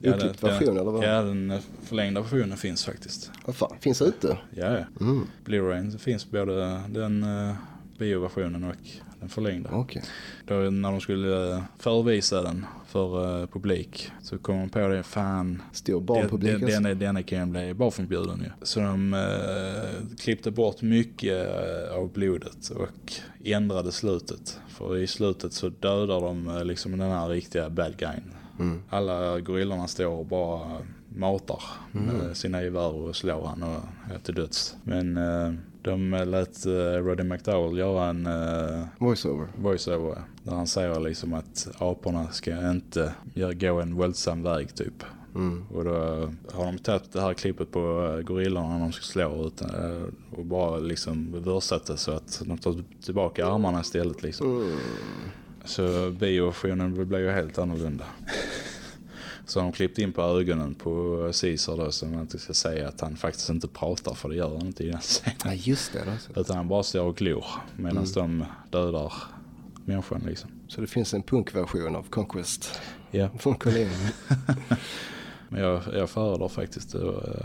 Ja, version, den- eller vad? Ja, den eh, förlängda versionen finns faktiskt. Vad fan, finns det ute? Ja, ja. Mm. Blu-rayn finns både den uh, bioversionen och den förlängda. Okej. Då när de skulle eh, förvisa den för eh, publik så kom de på det, fan, Stor den, barnpublik den, alltså. den, den kan bli barnförbjuden ju. Så de eh, klippte bort mycket eh, av blodet och ändrade slutet. För i slutet så dödar de liksom den här riktiga bad guyen. Mm. Alla gorillorna står och bara matar med sina gevär och slår han och är till döds. Men eh, de lät eh, Roddy McDowell göra en eh, Voiceover. voiceover där han säger liksom att aporna ska inte gå en våldsam väg typ. Mm. Och då har de tagit det här klippet på eh, gorillorna när de ska slå ut eh, och bara liksom översatt det så att de tar tillbaka armarna istället liksom. Mm. Så bioversionen blir ju helt annorlunda. Så de klippt in på ögonen på Caesar då så man inte ska säga att han faktiskt inte pratar för det gör han inte i den scenen. Ja, just det. Alltså. Utan han bara står och glor medan de dödar människan liksom. Så det finns en punkversion av Conquest Ja, från Colin. men jag, jag föredrar faktiskt eh,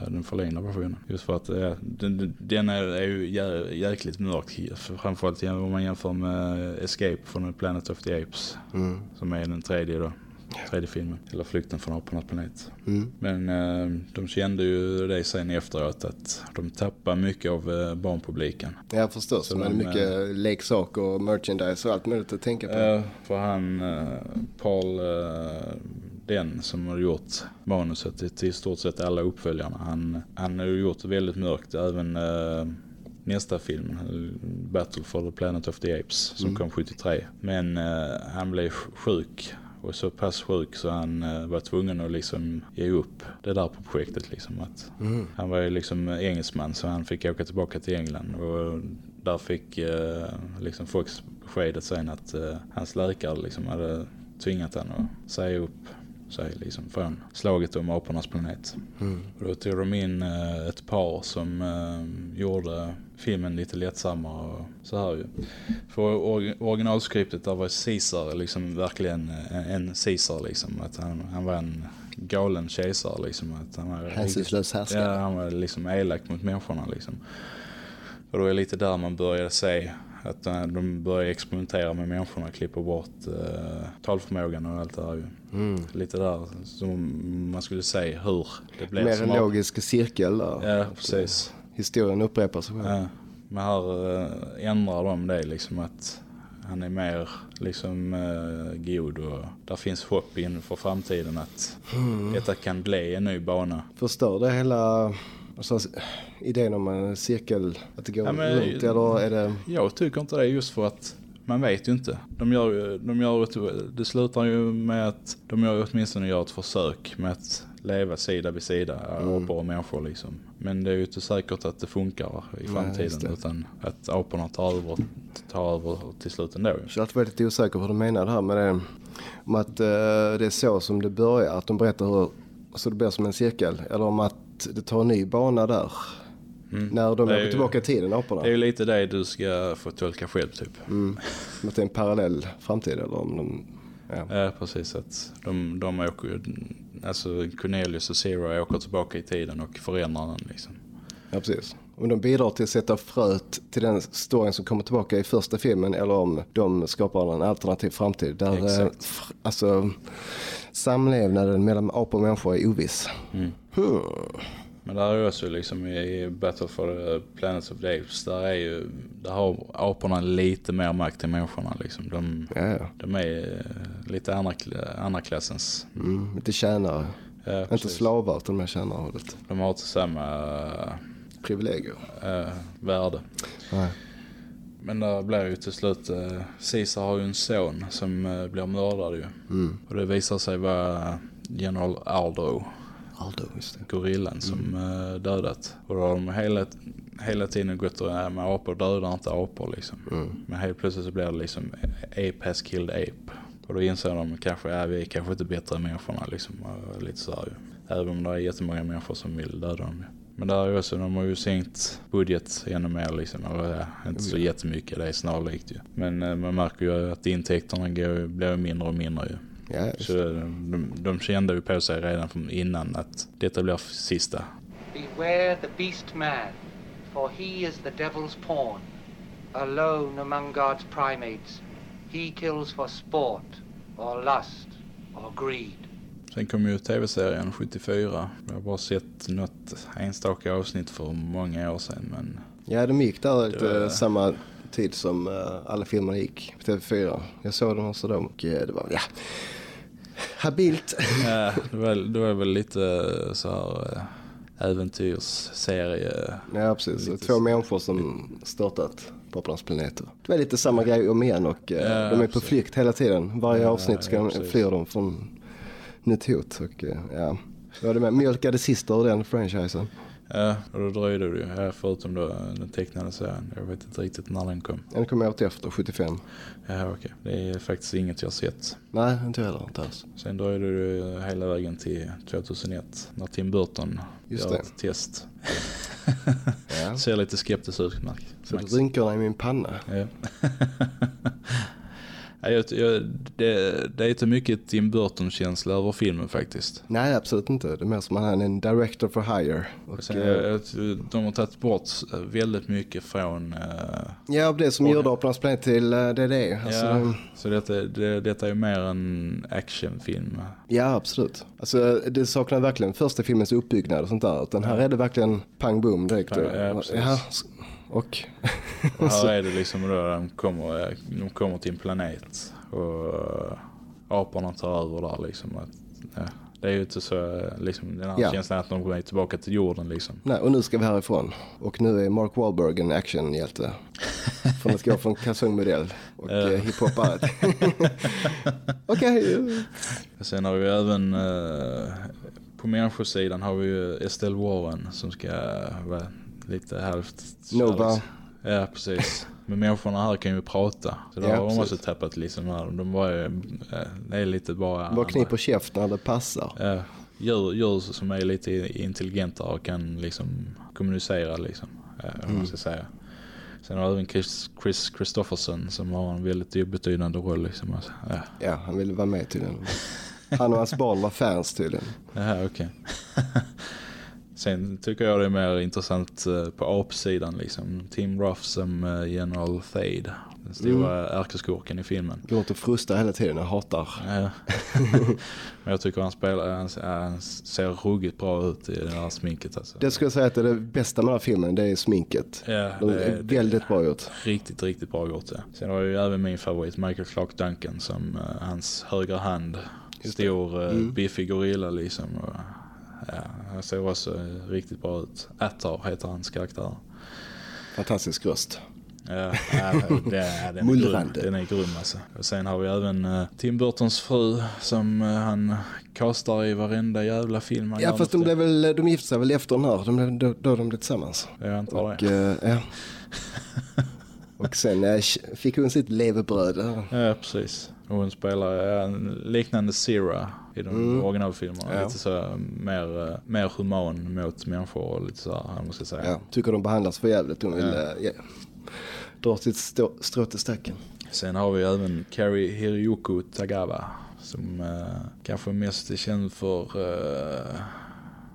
den förlängda versionen. Just för att eh, den, den är, är ju jä, jäkligt mörk. Framförallt om man jämför med Escape från Planet of the Apes. Mm. Som är den tredje då. Tredje filmen. Eller Flykten från apornas planet. Mm. Men eh, de kände ju det sen efteråt att de tappar mycket av eh, barnpubliken. Ja, förstås. Så Men de, mycket leksaker och merchandise och allt möjligt att tänka på. Eh, för han, eh, Paul, eh, den som har gjort manuset till, i stort sett alla uppföljarna. Han, han har ju gjort det väldigt mörkt. Även eh, nästa film, eh, Battle for the Planet of the Apes, som kom 73. Men eh, han blev sjuk. Och så pass sjuk så han eh, var tvungen att liksom ge upp det där projektet liksom. Att Mm. Han var ju liksom engelsman så han fick åka tillbaka till England och där fick eh, liksom folk beskedet sen att eh, hans läkare liksom hade tvingat han att säga upp sig liksom från slaget om apornas planet. Mm. Och då tog de in ett par som gjorde filmen lite lättsammare och så här ju. För or originalskriptet där var Caesar liksom verkligen en, en Caesar liksom. Att han, han var en galen kejsare liksom. Att han var Hänsynslös härskare. Ja, han var liksom elak mot människorna liksom. Och då är det lite där man börjar se att eh, de börjar experimentera med människorna, klipper bort uh, talförmågan och allt det här ju. Mm. Lite där som man skulle säga hur det blev. Mer en logisk cirkel där. Ja, precis. Historien upprepar sig själv. Ja. Men här uh, ändrar de det liksom att han är mer liksom uh, god och där finns hopp inför framtiden att Mm. detta kan bli en ny bana. Förstör det hela alltså, idén om en cirkel, att det går Ja, men- runt? Eller är det... Jag tycker inte det just för att man vet ju inte. De gör, de gör ett, det slutar ju med att de gör åtminstone gör ett försök med att leva sida vid sida, Mm. apor och människor liksom. Men det är ju inte säkert att det funkar i Nej, framtiden det. utan att aporna tar över, tar över till slut ändå. ju. Jag varit lite osäker på vad du menar här med det. Om att eh, det är så som det börjar, att de berättar hur så det blir som en cirkel. Eller om att det tar en ny bana där. Mm. När de Det är åker tillbaka i tiden, aporna. Det är ju lite det du ska få tolka själv typ. Mm. Att det är en parallell framtid eller om de... Ja. Ja, precis. Att de, de åker alltså Cornelius och Zero åker tillbaka i tiden och förändrar den liksom. ja, precis. Om de bidrar till att sätta fröet till den storyn som kommer tillbaka i första filmen eller om de skapar en alternativ framtid. Där eh, Exakt. alltså, samlevnaden mellan apor och människor är oviss. Mm. Hmm. Men där är också liksom i Battle for the Planets of the Apes, där är ju, där har aporna lite mer makt än människorna liksom. De, Ja, ja. de är eh, lite andra, andra klassens. Mm, lite tjänare. Ja, Inte precis. slavar utan mer tjänarhållet. De har inte samma Privilegier. äh, värde. Nej. Men där blir ju till slut, äh, Caesar har ju en son som äh, blir mördad ju. Mm. Och det visar sig vara General Aldo, Aldo, just det. gorillan som äh, dödat. Och då har de hela, hela tiden gått och äh, med apor dödar inte apor liksom. Mm. Men helt plötsligt så blir det liksom ape has killed ape. Och då inser de kanske, ja, vi är kanske inte bättre än människorna liksom. Lite så här. Även om det är jättemånga människor som vill döda dem. Men där är också, de har ju sänkt budget ännu mer liksom. Eller ja, inte så jättemycket, det är snarlikt ju. Men eh, man märker ju att intäkterna går, blir mindre och mindre ju. Ja, Så de, de kände ju på sig redan från innan att detta blir sista. Beware the beast man, for he is the devil's pawn, alone among God's primates, He kills for sport, or lust, or greed. Sen kom ju tv-serien 74. Jag har bara sett något enstaka avsnitt för många år sedan. Men Ja, de gick där lite var- samma tid som eh, alla filmerna gick på TV4. Jag såg dem också då och eh, det var, ja, habilt. ja, det, var, det var väl lite så här eh, äventyrsserie. Ja, precis. Lite Två människor som startat på Aplarnas planeter. Det var lite samma grej om igen och eh, Ja, de är på precis. flykt hela tiden. Varje Ja, avsnitt ska ja, flyr de från nytt hot. Och, eh, ja. Var det med mjölkade sista ur den franchisen? Ja, och då dröjde det ju. Förutom då den tecknade serien. Jag vet inte riktigt när den kom. Den kom året efter, 75. Ja, okej. Det är faktiskt inget jag sett. Nej, inte heller. Inte alls. Sen dröjde det ju hela vägen till 2001 när Tim Burton Just gör det. ett test. Ja. Ser lite skeptisk ut, Max. Så Max. rynkorna i min panna. Ja. Ja, jag, jag, det, det är inte mycket Tim Burton-känsla över filmen faktiskt. Nej, absolut inte. Det är mer som att han är en director for hire. Och, Sen, eh, jag, de har tagit bort väldigt mycket från... eh, ja, det som Aplarnas planet till uh, det det är. Alltså, ja, så detta, det, detta är mer en actionfilm. Ja, absolut. Alltså, det saknar verkligen första filmens uppbyggnad och sånt där. Utan här är det verkligen pang boom direkt. Ja, s- och... Här är det liksom då de kommer, de kommer till en planet och eh, aporna tar över där liksom. Att, ja, det är ju inte så, eh, liksom, den här Ja. känslan att de går tillbaka till jorden liksom. Nej, och nu ska vi härifrån. Och nu är Mark Wahlberg en actionhjälte. Från att gå från kalsongmodell och Ja. uh. hiphopare. Okej. Sen har vi även eh, på människosidan har vi ju Estelle Warren som ska vara lite halvt Nova. Ja, precis. Men människorna här kan ju prata. Så då Ja, har de också tappat liksom här. De var ju, eh, det är lite bara... Bara kniper käft när det passar. Ja, djur, djur som är lite intelligenta och kan liksom kommunicera liksom. Ja, vad man ska säga. Sen har vi även Chris, Chris som har en väldigt betydande roll liksom. Alltså, ja, Ja, han ville vara med tydligen. Han och hans barn var fans tydligen. Jaha, okej. Sen tycker jag det är mer intressant eh, på apsidan liksom. Tim Ruff som eh, General Thade. Den stora ärkeskurken i filmen. Går inte och frustar hela tiden och hatar. Ja. Men jag tycker han spelar, han, han ser ruggigt bra ut i det här sminket alltså. Det skulle jag säga att det, är det bästa med den här filmen, det är sminket. Ja, De det- är väldigt bra gjort. Riktigt, riktigt bra gjort ja. Sen har jag ju även min favorit Michael Clark Duncan som eh, hans högra hand. Stor, eh, biffig gorilla liksom. Och, ja, han ser också riktigt bra ut. Attar heter hans karaktär. Fantastisk röst. Ja, det, den, är grym, den är grym alltså. Och sen har vi även eh, Tim Burtons fru som eh, han kastar i varenda jävla film han Ja, fast de, blev väl, de gifte sig väl efter den här, de då, då de blev tillsammans. Jag antar Och, det. eh, ja. och sen fick hon sitt levebröd. Ja, precis. Och hon spelar en liknande Zira i de originalfilmerna. Mm. Ja. Lite så eh, mer, eh, mer human mot människor och lite så här, man ska säga. Ja, tycker de behandlas för jävligt. Hon vill Ja. eh, ja, dra sitt strå till stacken. Sen har vi även Kari Hiroyuku Tagawa som eh, kanske mest är känd för eh,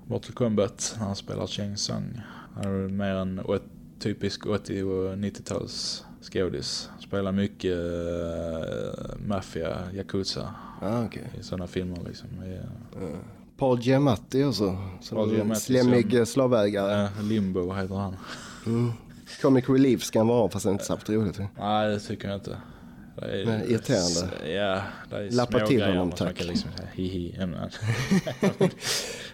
Mortal Kombat när han spelar Cheng Sung. Han är mer en typisk 80 och 90-tals skådis. Spelar mycket uh, maffia, yakuza Ah, okay. i sådana filmer liksom. Ja. Paul Giamatti också. Som Paul Giamatti slemmig som- eh, slavägare. Eh, Limbo heter han. Comic Relief ska han vara fast han är inte särskilt roligt. Nej, det tycker jag inte. Det är, irriterande. Ja, det är Lappa små till grejer honom, man tack. kan liksom hihi. men-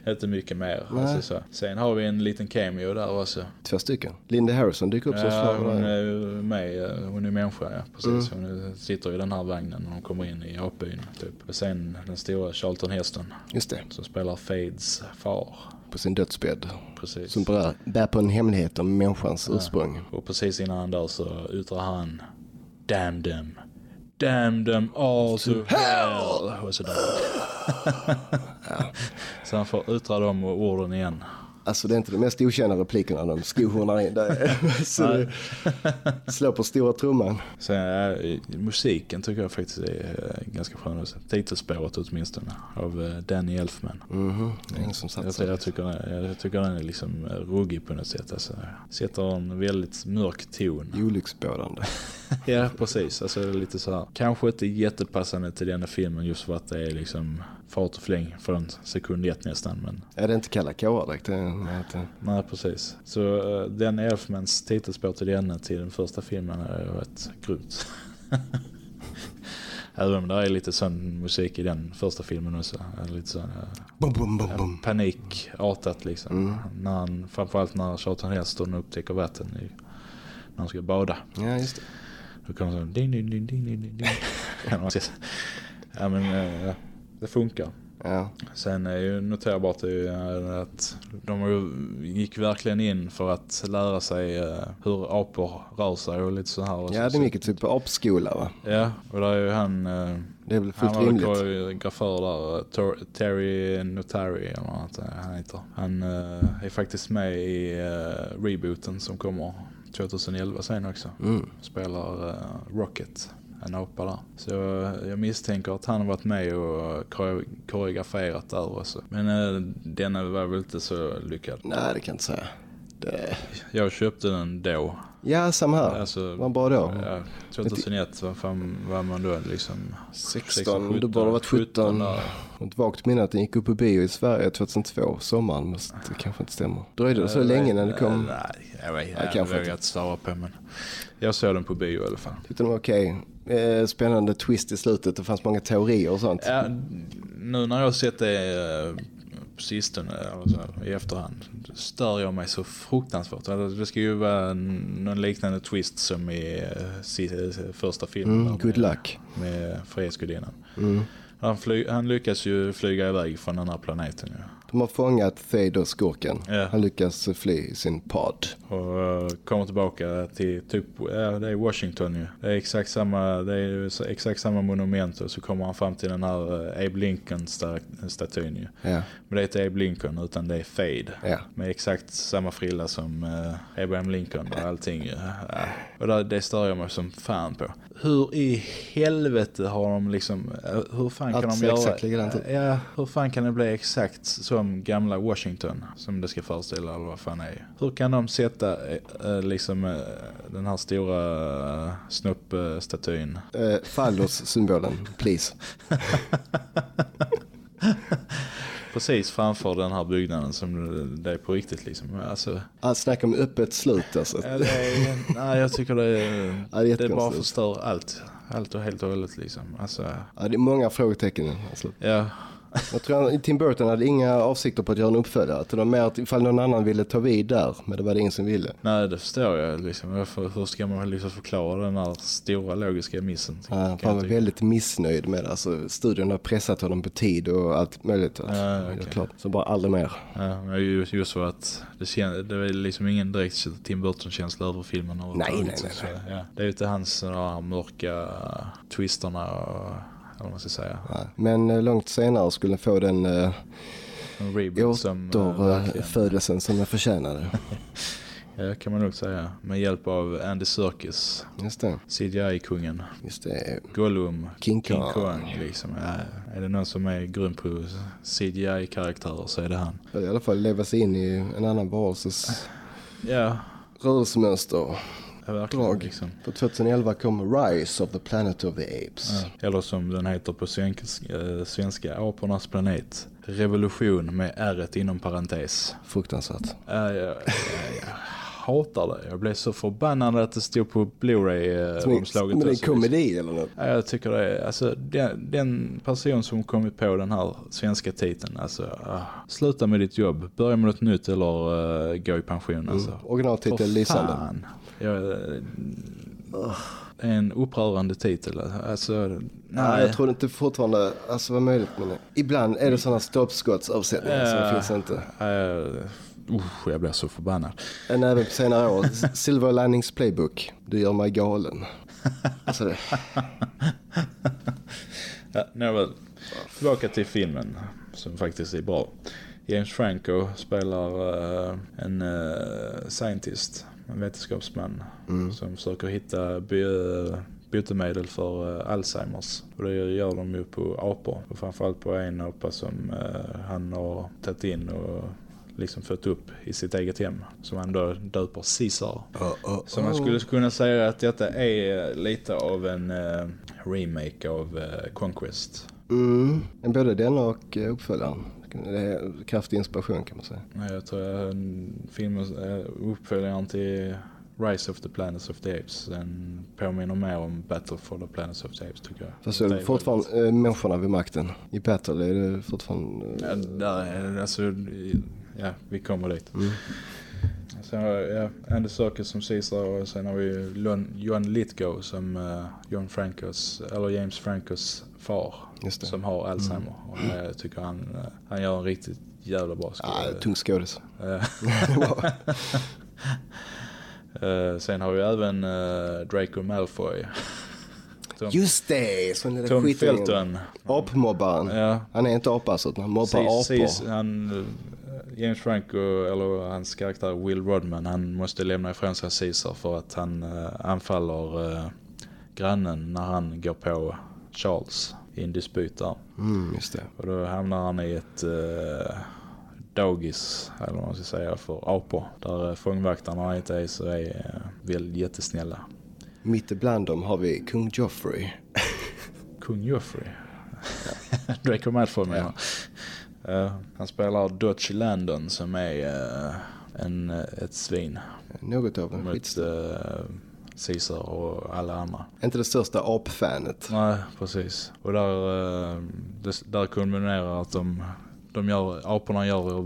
inte mycket mer. Alltså, så. Sen har vi en liten cameo där också. Två stycken. Linda Harrison dyker upp som Ja, hon är med, eh, hon är människa ja, precis. Hon är- sitter i den här vagnen när de kommer in i apbyn typ. Och sen den stora Charlton Heston Just det, som spelar Fades far. på sin dödsbädd. Precis. Som bär, bär på en hemlighet om människans ursprung. Och precis innan han dör så yttrar han Damn them. Damn them all to hell. Och så. Så han får yttra de orden igen. Alltså det är inte de mest okända replikerna de skohornar in. Där. Så det slår på stora trumman. Sen, äh, musiken tycker jag faktiskt är äh, ganska skön. också. Titelspåret åtminstone av äh, Danny Elfman. Är ingen som Jag, jag, tycker, jag tycker den är liksom ruggig på något sätt. Alltså, sätter en väldigt mörk ton. Olycksbådande. Ja, precis. Alltså lite så här. Kanske inte jättepassande till denna filmen just för att det är liksom fart och fläng från sekund ett nästan. Men Är det inte kalla kårar direkt? Det är inte... nej, precis. Så uh, den Elfmans titelspår till denna till den första filmen är rätt grymt. Även om det är lite sån musik i den första filmen också. Lite sån, bum, bum. panikartat liksom. När han, framförallt när Charlton Heston upptäcker vatten i, när han ska bada. Ja, just det. Då kommer så ding ding ding ding ding ding. ja men eh, det funkar. Ja. Sen är ju noterbart är att de gick verkligen in för att lära sig eh, hur apor rör sig och lite så här. Ja, de gick typ på apskola va? Ja, och där är ju han, eh, Det är väl fullt han var rimligt. koreograför där, eh, Terry Notary eller vad han heter- han. Han är faktiskt med i rebooten som kommer 2011 sen också. Mm. Spelar Rocket, en apa där. Så eh, jag misstänker att han har varit med och kore- koreograferat där också. Men eh, den var väl inte så lyckad. Nej, det kan jag inte säga. Det... Jag köpte den då. Ja, samma här. Alltså, Vad bra då? Ja, 2001 var, fan, var man då liksom 16, du borde ha varit 17. där. Ett vagt minne att den gick upp på bio i Sverige 2002, sommaren. Men det kanske inte stämmer. Dröjde det så länge när det kom? Eh, Nej, jag vet Nej, jag vågar inte. inte svara på men jag såg den på bio i alla fall. Tyckte den var okej. Eh, spännande twist i slutet. Det fanns många teorier och sånt. Ja, nu när jag har sett det eh, på sistone eller så, i efterhand stör jag mig så fruktansvärt. Alltså, Det ska ju vara någon liknande twist som i eh, första filmen. Mm, good med, luck. Med Frihetsgudinnan. Mm. Han, fly, han lyckas ju flyga iväg från den här planeten. Ja. De har fångat och skurken. Ja. Han lyckas fly i sin pod. Och eh, kommer tillbaka till typ, ja, det är Washington ju. Det är exakt samma, det är så- exakt samma monument och så kommer han fram till den här eh, Abe Lincoln sta- statyn ju. Ja. Men det är inte Abe Lincoln utan det är Fade. Ja. Med exakt samma frilla som uh, Abraham Lincoln och allting. ju. Ja. Och det, det stör jag mig som fan på. Hur i helvete har de liksom, hur fan kan Att de se göra? exakt. Ja, hur fan kan det bli exakt som gamla Washington som det ska föreställa eller vad fan är? Hur kan de sätta eh, eh, liksom eh, den här stora uh, snoppstatyn Eh, Fallos-symbolen, please. precis framför den här byggnaden som det är på riktigt liksom. Alltså, Allt snack om öppet slut alltså. Ja, det är, nej, jag tycker det är, Ja, det är det bara förstör allt. Allt och helt och hållet liksom. Alltså, Ja, det är många frågetecken. Alltså. ja. Jag tror att Tim Burton hade inga avsikter på att göra en uppföljare. Det var mer att ifall någon annan ville ta vid där, men det var det ingen som ville. Nej, det förstår jag liksom. Hur ska man liksom förklara den här stora logiska missen? Ja, han var väldigt missnöjd med det. Alltså, studion har pressat honom på tid och allt möjligt. Alltså, Ja, det är okej. klart. Så bara aldrig mer. Ja, just, just för att det, kän, det är liksom ingen direkt Tim Burton-känsla över filmen. överhuvudtaget. nej, nej, Så, ja, det är ju inte hans mörka twisterna och, eller man ska säga. Men eh, långt senare skulle den få den uh, En reboot som... eh, återfödelsen som den förtjänade. Ja, kan man nog säga. Med hjälp av Andy Serkis, Just det. CGI-kungen. Just det. Gollum, King King Kong. Kong liksom. Ja, är det någon som är grym på CGI-karaktärer så är det han. I alla fall leva sig in i en annan varelses Ja, rörelsemönster. Ja. Drag. Liksom. På 2011 kom Rise of the Planet of the Apes. Ja. Eller som den heter på svenska, eh, svenska Apornas planet. Revolution med r inom parentes. Fruktansvärt. Ja, jag, jag, jag hatar det. Jag blev så förbannad att det stod på Blu-ray-omslaget. Men det är komedi eller något. Ja, jag tycker det är, alltså den, den person som kommit på den här svenska titeln, alltså ah, sluta med ditt jobb, börja med något nytt eller eh, gå i pension alltså. Mm. Originaltitel För lysande. Jag, eh, är en upprörande titel. Alltså, Nej, nej. jag tror inte fortfarande, alltså vad möjligt men ibland är det sådana stoppskottsavsättningar som Ja. finns inte. Uh, usch, jag blir så förbannad. En även på senare år, Silver Linings Playbook, du gör mig galen. Alltså det, Ja, nåväl. Tillbaka till filmen som faktiskt är bra. James Franco spelar eh, en eh, scientist, en vetenskapsman Mm. som försöker hitta botemedel för eh, Alzheimers. Och det gör de ju på apor. Och framförallt på en apa som eh, han har tagit in och liksom fött upp i sitt eget hem. Som han då döper Caesar. Oh, oh, Så man skulle kunna säga att detta är lite av en eh, remake av eh, Conquest. Mm. Både den och eh, uppföljaren. Det är kraftig inspiration kan man säga. Jag tror filmen, eh, uppföljaren till Rise of the Planets of the Apes, den påminner mer om Battle for the Planets of the Apes tycker jag. Fast Det är fortfarande äh, människorna vid makten. I Battle är det fortfarande... väldigt- eh, Ja, där alltså, ja, vi kommer dit. Mm. Sen har ja, Andy Serkis som Caesar och sen har vi Lon- John Lithgow som uh, John Francos, eller James Francos far. Som har Alzheimer. Och jag tycker han, eh, han gör en riktigt jävla bra Ja, skådespel. tung skådis. Eh, eh, sen har vi även eh, Draco Malfoy. Tom, Just det! Sån lilla Tom skitungen. Felton. Apmobbaren. Ja. Han är inte apa utan han mobbar apor. han, eh, James Franco, eller hans karaktär Will Rodman, han måste lämna ifrån sig Caesar för att han eh, anfaller eh, grannen när han går på Charles i en dispyt där. Mm, just det. Och då hamnar han i ett eh, dagis, eller vad man ska säga, för apor. Där eh, fångvaktarna inte är så är väl jättesnälla. Mitt ibland dem har vi kung Joffrey. Kung Joffrey. Draco Malfoy menar Eh, Han spelar Dutch Landon som är eh, en, eh, ett svin Något av en mot skit. uh, Caesar och alla andra. Inte det största apfanet. Nej, precis. Och där, eh, det, där kulminerar att de, de gör, aporna gör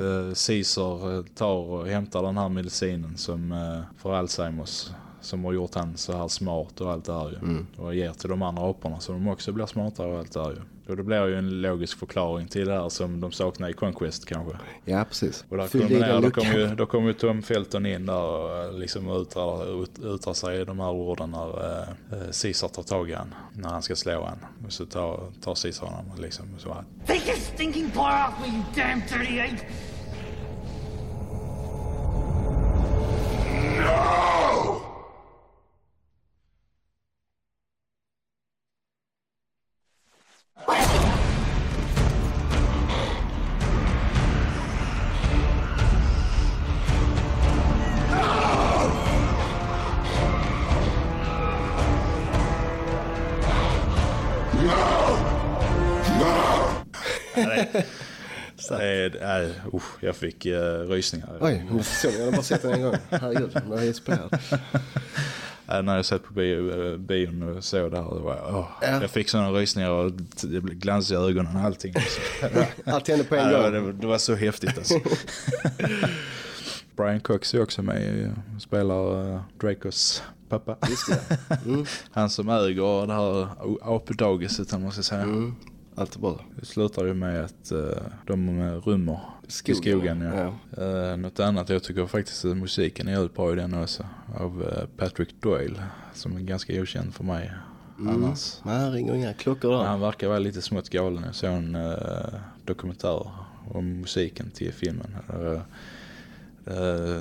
eh, Caesar tar och hämtar den här medicinen som för Alzheimers som har gjort han så här smart och allt det här ju. Mm. Och ger till de andra aporna så de också blir smartare och allt det här ju. Och det blir ju en logisk förklaring till det här som de saknar i Conquest kanske. Ja, precis. Och där Fyll kulminerar, den då kommer ju, då kommer ju Tom Felton in där och eh, liksom utrar, ut, utrar sig i de här orden när eh, eh, Caesar tar tag i han. När han ska slå han. Och så tar, tar Caesar honom och liksom så här. Take your stinking paw off me, you damn dirty ape! Nej, usch, jag fick uh, rysningar. Oj, jag har bara sett den en gång. Herregud, jag är inspirerad. Äh, när jag sett på bio, eh, bion och såg det här, det var, åh, Ja. jag fick sådana rysningar och det blev glans i ögonen och allting. Allt hände på en Ja, det, var, gång. det, det var så häftigt alltså. Brian Cox är också med och spelar uh, Dracos pappa. Just det. Mm. Han som äger det här apdagiset, man måste säga. Mm. Allt är bra. Det slutar ju med att uh, de rymmer i skogen. Ja. Uh, något annat jag tycker faktiskt att musiken är jävligt bra i den också. Av uh, Patrick Doyle. Som är ganska okänd för mig Mm. annars. Här ringer inga klockor där. han verkar vara lite smått galen. Jag såg en uh, dokumentär om musiken till filmen. Uh,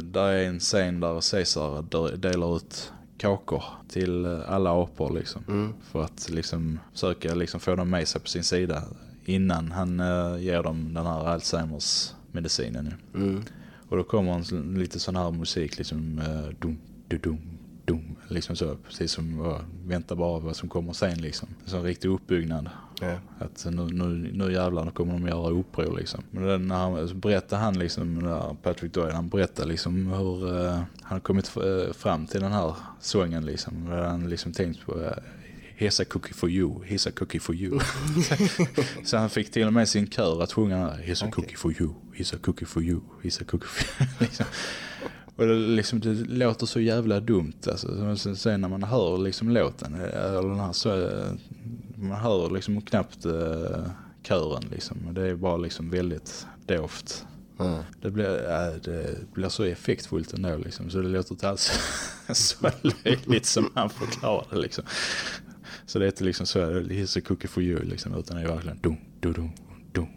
där är en scen där Caesar de- delar ut kakor till alla apor liksom. Mm. För att liksom försöka liksom få dem med sig på sin sida innan han uh, ger dem den här Alzheimers medicinen. Mm. Och då kommer en lite sån här musik liksom uh, dum, dum, dum, dum, liksom så. Precis som uh, vänta bara vad som kommer sen liksom. En sån riktig uppbyggnad. Ja. Att nu, nu, nu jävlar nu kommer de göra uppror liksom. Men den, när han, så berättar han liksom, Patrick Doyle, han berättar liksom hur uh, han har kommit uh, fram till den här sången liksom. Han liksom tänkt på uh, Here's a cookie for you, here's a cookie for you. så han fick till och med sin kör att sjunga Here's a cookie for you, here's a cookie for you, here's a cookie for you. liksom. Och det, liksom, det låter så jävla dumt alltså. Sen, sen när man hör liksom låten, eller den här så, eh, man hör liksom knappt uh, kören liksom. Det är bara liksom väldigt dovt. Ja. Det blir, äh, det blir så effektfullt ändå liksom. Så det låter inte alls så löjligt som han förklarar det liksom. Så det är inte liksom så, here's a cookie for you liksom. Utan det är verkligen dum, dum, dum, dum.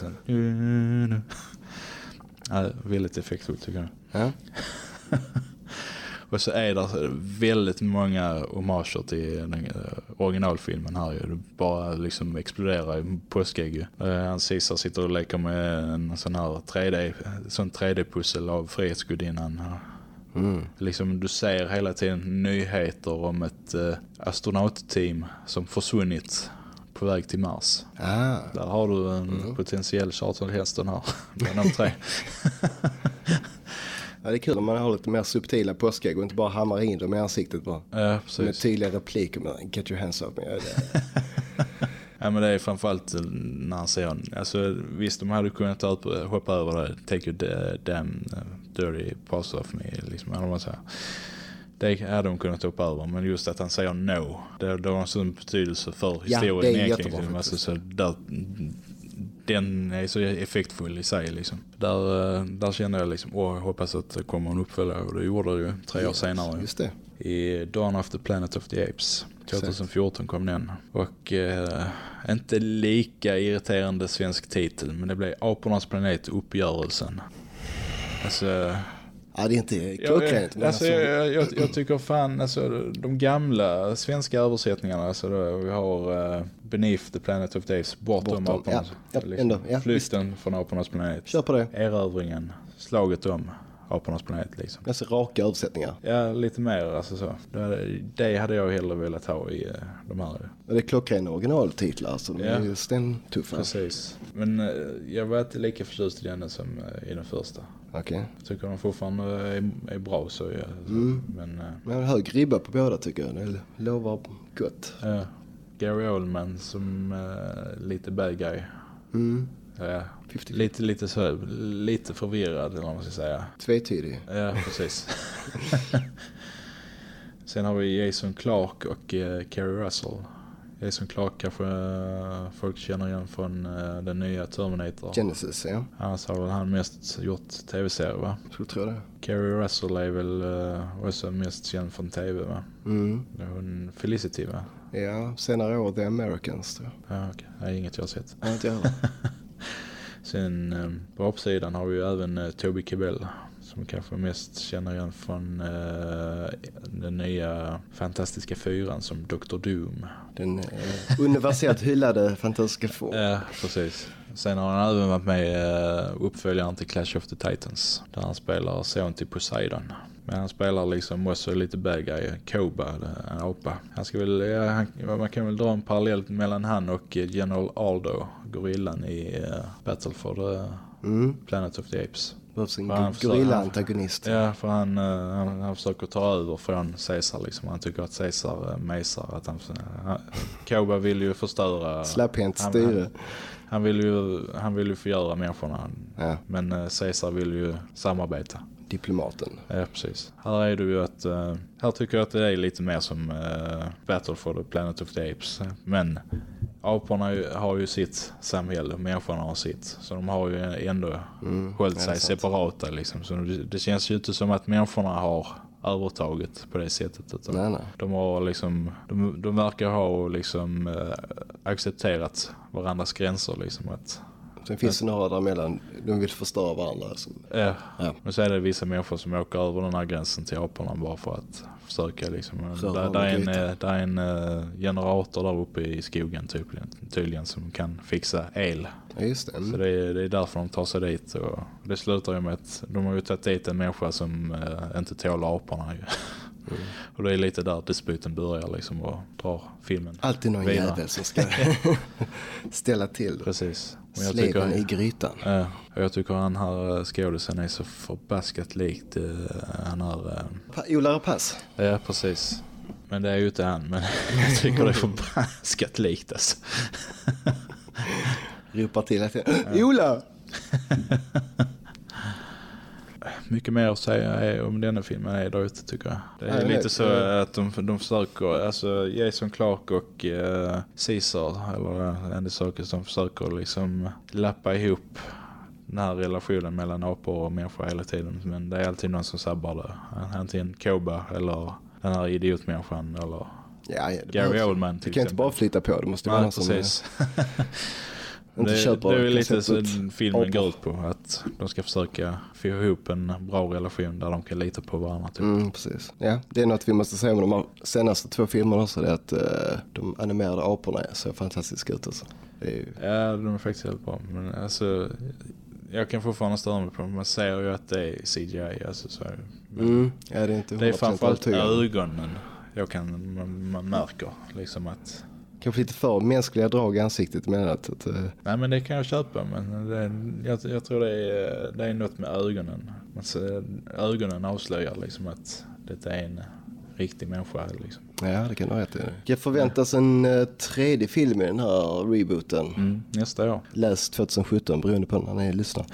Sen, ja, väldigt effektfullt tycker jag. Ja. Och så är det väldigt många homager till den eh, originalfilmen här. Det bara liksom exploderar i påskägg. Eh, Han Caesar sitter och leker med en sån här 3D, sån 3D-pussel av Frihetsgudinnan. Mm. Liksom du ser hela tiden nyheter om ett eh, astronautteam som försvunnit på väg till Mars. Ah. Där har du en potentiell Charlton Heston här. Bland de tre. Ja, det är kul om man har lite mer subtila påskägg och inte bara hammar in dem i ansiktet bara. Ja, Med precis. tydliga repliker. Men, Get your hands off me. Ja, Ja men det är framförallt eh, när han säger alltså visst de hade kunnat ta upp, hoppa över det take your da- damn eh, dirty pass off me liksom eller vad man säger. Det hade de kunnat hoppa över men just att han säger no det, det har en sån betydelse för Ja, historien det är jättebra så där, den är så effektfull i sig liksom. Där, eh, där kände jag liksom, åh jag hoppas att det kommer en uppföljare och det gjorde det ju tre år senare. Just det. I Dawn of the Planet of the Apes. 2014 kom den. Och eh, inte lika irriterande svensk titel. Men det blev Apornas planet uppgörelsen. Alltså, Ja, det är inte jag, klockrent. men alltså, jag, jag, jag tycker fan alltså, de gamla svenska översättningarna. Alltså, då, vi har uh, Beneath the Planet of Apes. Bortom, Bortom, Apornas. ja, ja, ändå, ja, Flykten från Apornas planet. Kör på det. Erövringen. Slaget om Apornas planet liksom. Ganska raka översättningar. Ja, lite mer alltså så. Det, hade jag hellre velat ha i eh, de här. Det är klockrena originaltitlar. Alltså, de är Ja. ju stentuffa. Precis. Men eh, jag var inte lika förtjust i den som eh, i den första. Okej. Jag tycker de fortfarande är, är bra så. Ja. Mm. Men Men hög ribba på båda tycker jag. Det lovar gott. ja. Gary Oldman som eh, lite bad guy. Mm. Ja. 50. Lite, lite så, lite förvirrad eller vad man ska säga. Tvetydig. Ja, precis. Sen har vi Jason Clark och eh, Kerry Russell. Jason Clark kanske eh, folk känner igen från eh, den nya Terminator. Genesis, ja. Annars har väl han mest gjort tv-serier va? Skulle tro det. Kerry Russell är väl eh, också mest känd från tv va? Mm. Hon Felicity va? Ja, senare år The Americans tror jag. Ja okej, det är inget jag har sett. Ja, inte jag. Sen eh, på uppsidan har vi ju även eh, Toby Kebbell. Som kanske mest känner igen från eh, den nya fantastiska fyran som Dr. Doom. Den eh, universellt hyllade fantastiska få. Ja, precis. Sen har han även varit med i eh, uppföljaren till Clash of the Titans. Där han spelar son till Poseidon. Men han spelar liksom också lite bad guy, Koba, en apa. Han ska väl, ja, han, man kan väl dra en parallell mellan han och eh, General Aldo, gorillan i uh, Battle for the Mm. Planet of the Apes. Behövs en gorilla-antagonist. Ja, för han, han, han försöker ta över från Caesar liksom. Han tycker att Caesar uh, mesar. Att han, han, Koba vill ju förstöra... Slapphänt han- styre. Han, han, vill ju, han vill ju förgöra människorna. Ja, Men eh, Caesar vill ju samarbeta. diplomaten. Ja, precis. Här är det ju att... eh, här tycker jag att det är lite mer som uh, Battle for the Planet of the Apes. Men aporna har ju sitt samhälle och människorna har sitt. Så de har ju ändå Mm, ja, sig separata liksom. Så det, det känns ju inte som att människorna har övertaget på det sättet. Utan Nej, nej. De har liksom, de, de verkar ha liksom eh, accepterat varandras gränser liksom. Att, Sen finns det några däremellan. De vill förstöra varandra. Ja. ja. Men så är det vissa människor som åker över den här gränsen till aporna bara för att försöka liksom. Röra Där, om där, är en, eh, där är en eh, generator där uppe i skogen typ, tydligen som kan fixa el. Just det. Så det är, det är därför de tar sig dit. Och det slutar ju med att de har ju tagit dit en människa som eh, inte tål aporna ju. Mm. Och det är lite där disputen börjar liksom och drar filmen. Alltid någon vidare. jävel som ska ställa till. Precis. Jag Sleven i tycker, grytan. ja, och jag tycker han här eh, skådisen är så förbaskat likt eh, han här eh, Pa- Ola Rapace. Ja, precis. Men det är ju inte han, men jag tycker det är förbaskat likt alltså. Ropar till att Ola! Mycket mer att säga om denna filmen är där ute tycker jag. Det är jag lite så att de, de försöker, alltså Jason Clark och uh, Caesar, eller Andy Serkis, de försöker liksom lappa ihop den här relationen mellan apor och människor hela tiden. Men det är alltid någon som sabbar det. Antingen Koba eller den här idiotmänniskan eller Ja, ja, Gary. Oldman Du kan inte exempel. bara flytta på. Det måste vara Nej, någon som... inte det, köper det är lite så filmen går ut på. Att de ska försöka få ihop en bra relation där de kan lita på varandra. Typ. Mm, precis. Ja, det är något vi måste säga om de senaste två filmerna också. Det är att eh, de animerade aporna ser fantastiska ut alltså. Är ju, Ja, de är faktiskt helt bra. Men alltså, jag kan fortfarande störa mig på dem. Man ser ju att det är CGI. Alltså, så, är det. mm, ja, det är inte Det är 100% framförallt ögonen. Jag kan, man, man märker liksom att Kanske lite för mänskliga drag i ansiktet men att, att eh, Nej men det kan jag köpa men det, jag, jag tror det är, det är något med ögonen. Ser, ögonen avslöjar liksom att det är en riktig människa liksom. ja det kan du ha rätt i. Det förväntas en eh, tredje film i den här rebooten. Mm, nästa år. Läs 2017 beroende på när ni lyssnar.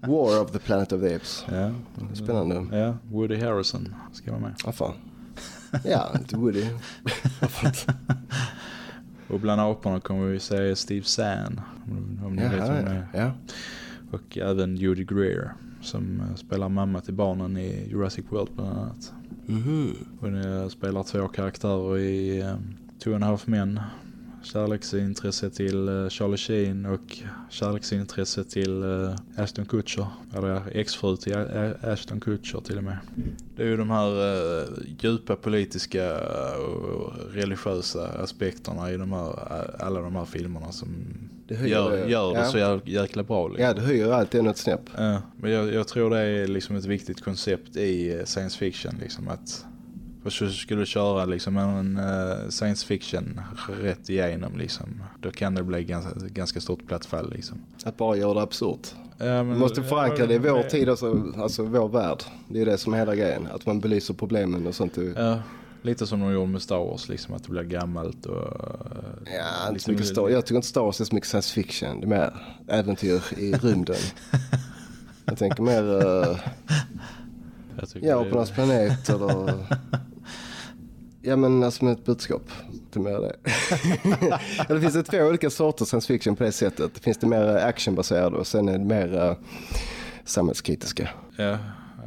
War of the Planet of the Apes. Ja, Spännande. ja Woody Harrison ska vara med. Vad fan. Ja, inte Woody. Och bland aporna kommer vi se Steve Zahn. Om, ni vet vem det Jaha, är. ja. Och även Judy Greer som eh, spelar mamma till barnen i Jurassic World bland annat. Mhm. Hon eh, spelar två karaktärer i um, Two and a Half Men. Kärleksintresse till eh, Charlie Sheen och kärleksintresse till eh, Ashton Kutcher. Eller exfru till A- A- Ashton Kutcher till och med. Det är ju de här eh, djupa politiska och religiösa aspekterna i de här, alla de här filmerna som Det höjer gör, det, gör det ja. så jä- jäkla bra. Liksom. ja, det höjer alltid något snäpp. Ja, men jag, jag tror det är liksom ett viktigt koncept i eh, science fiction liksom att för så skulle du köra liksom en eh, science fiction rätt igenom liksom då kan det bli ganska, ganska stort platt fall liksom. Att bara göra det absurt. Ja, Man måste förankra det i vår tid, alltså, alltså vår värld. Det är det som är hela grejen. Att man belyser problemen och sånt. Ja, lite som de gjorde med Star Wars liksom att det blir gammalt och... eh, Ja, liksom- mycket Star Jag tycker inte Star Wars är så mycket science fiction. Det är mer äventyr i rymden. Jag tänker mer uh, jag ja, det- Apornas planet eller... Ja men alltså med ett budskap. Det är mer det. det finns det två olika sorters science fiction på det sättet. Det finns det mer actionbaserade och sen är det mer uh, samhällskritiska. Ja,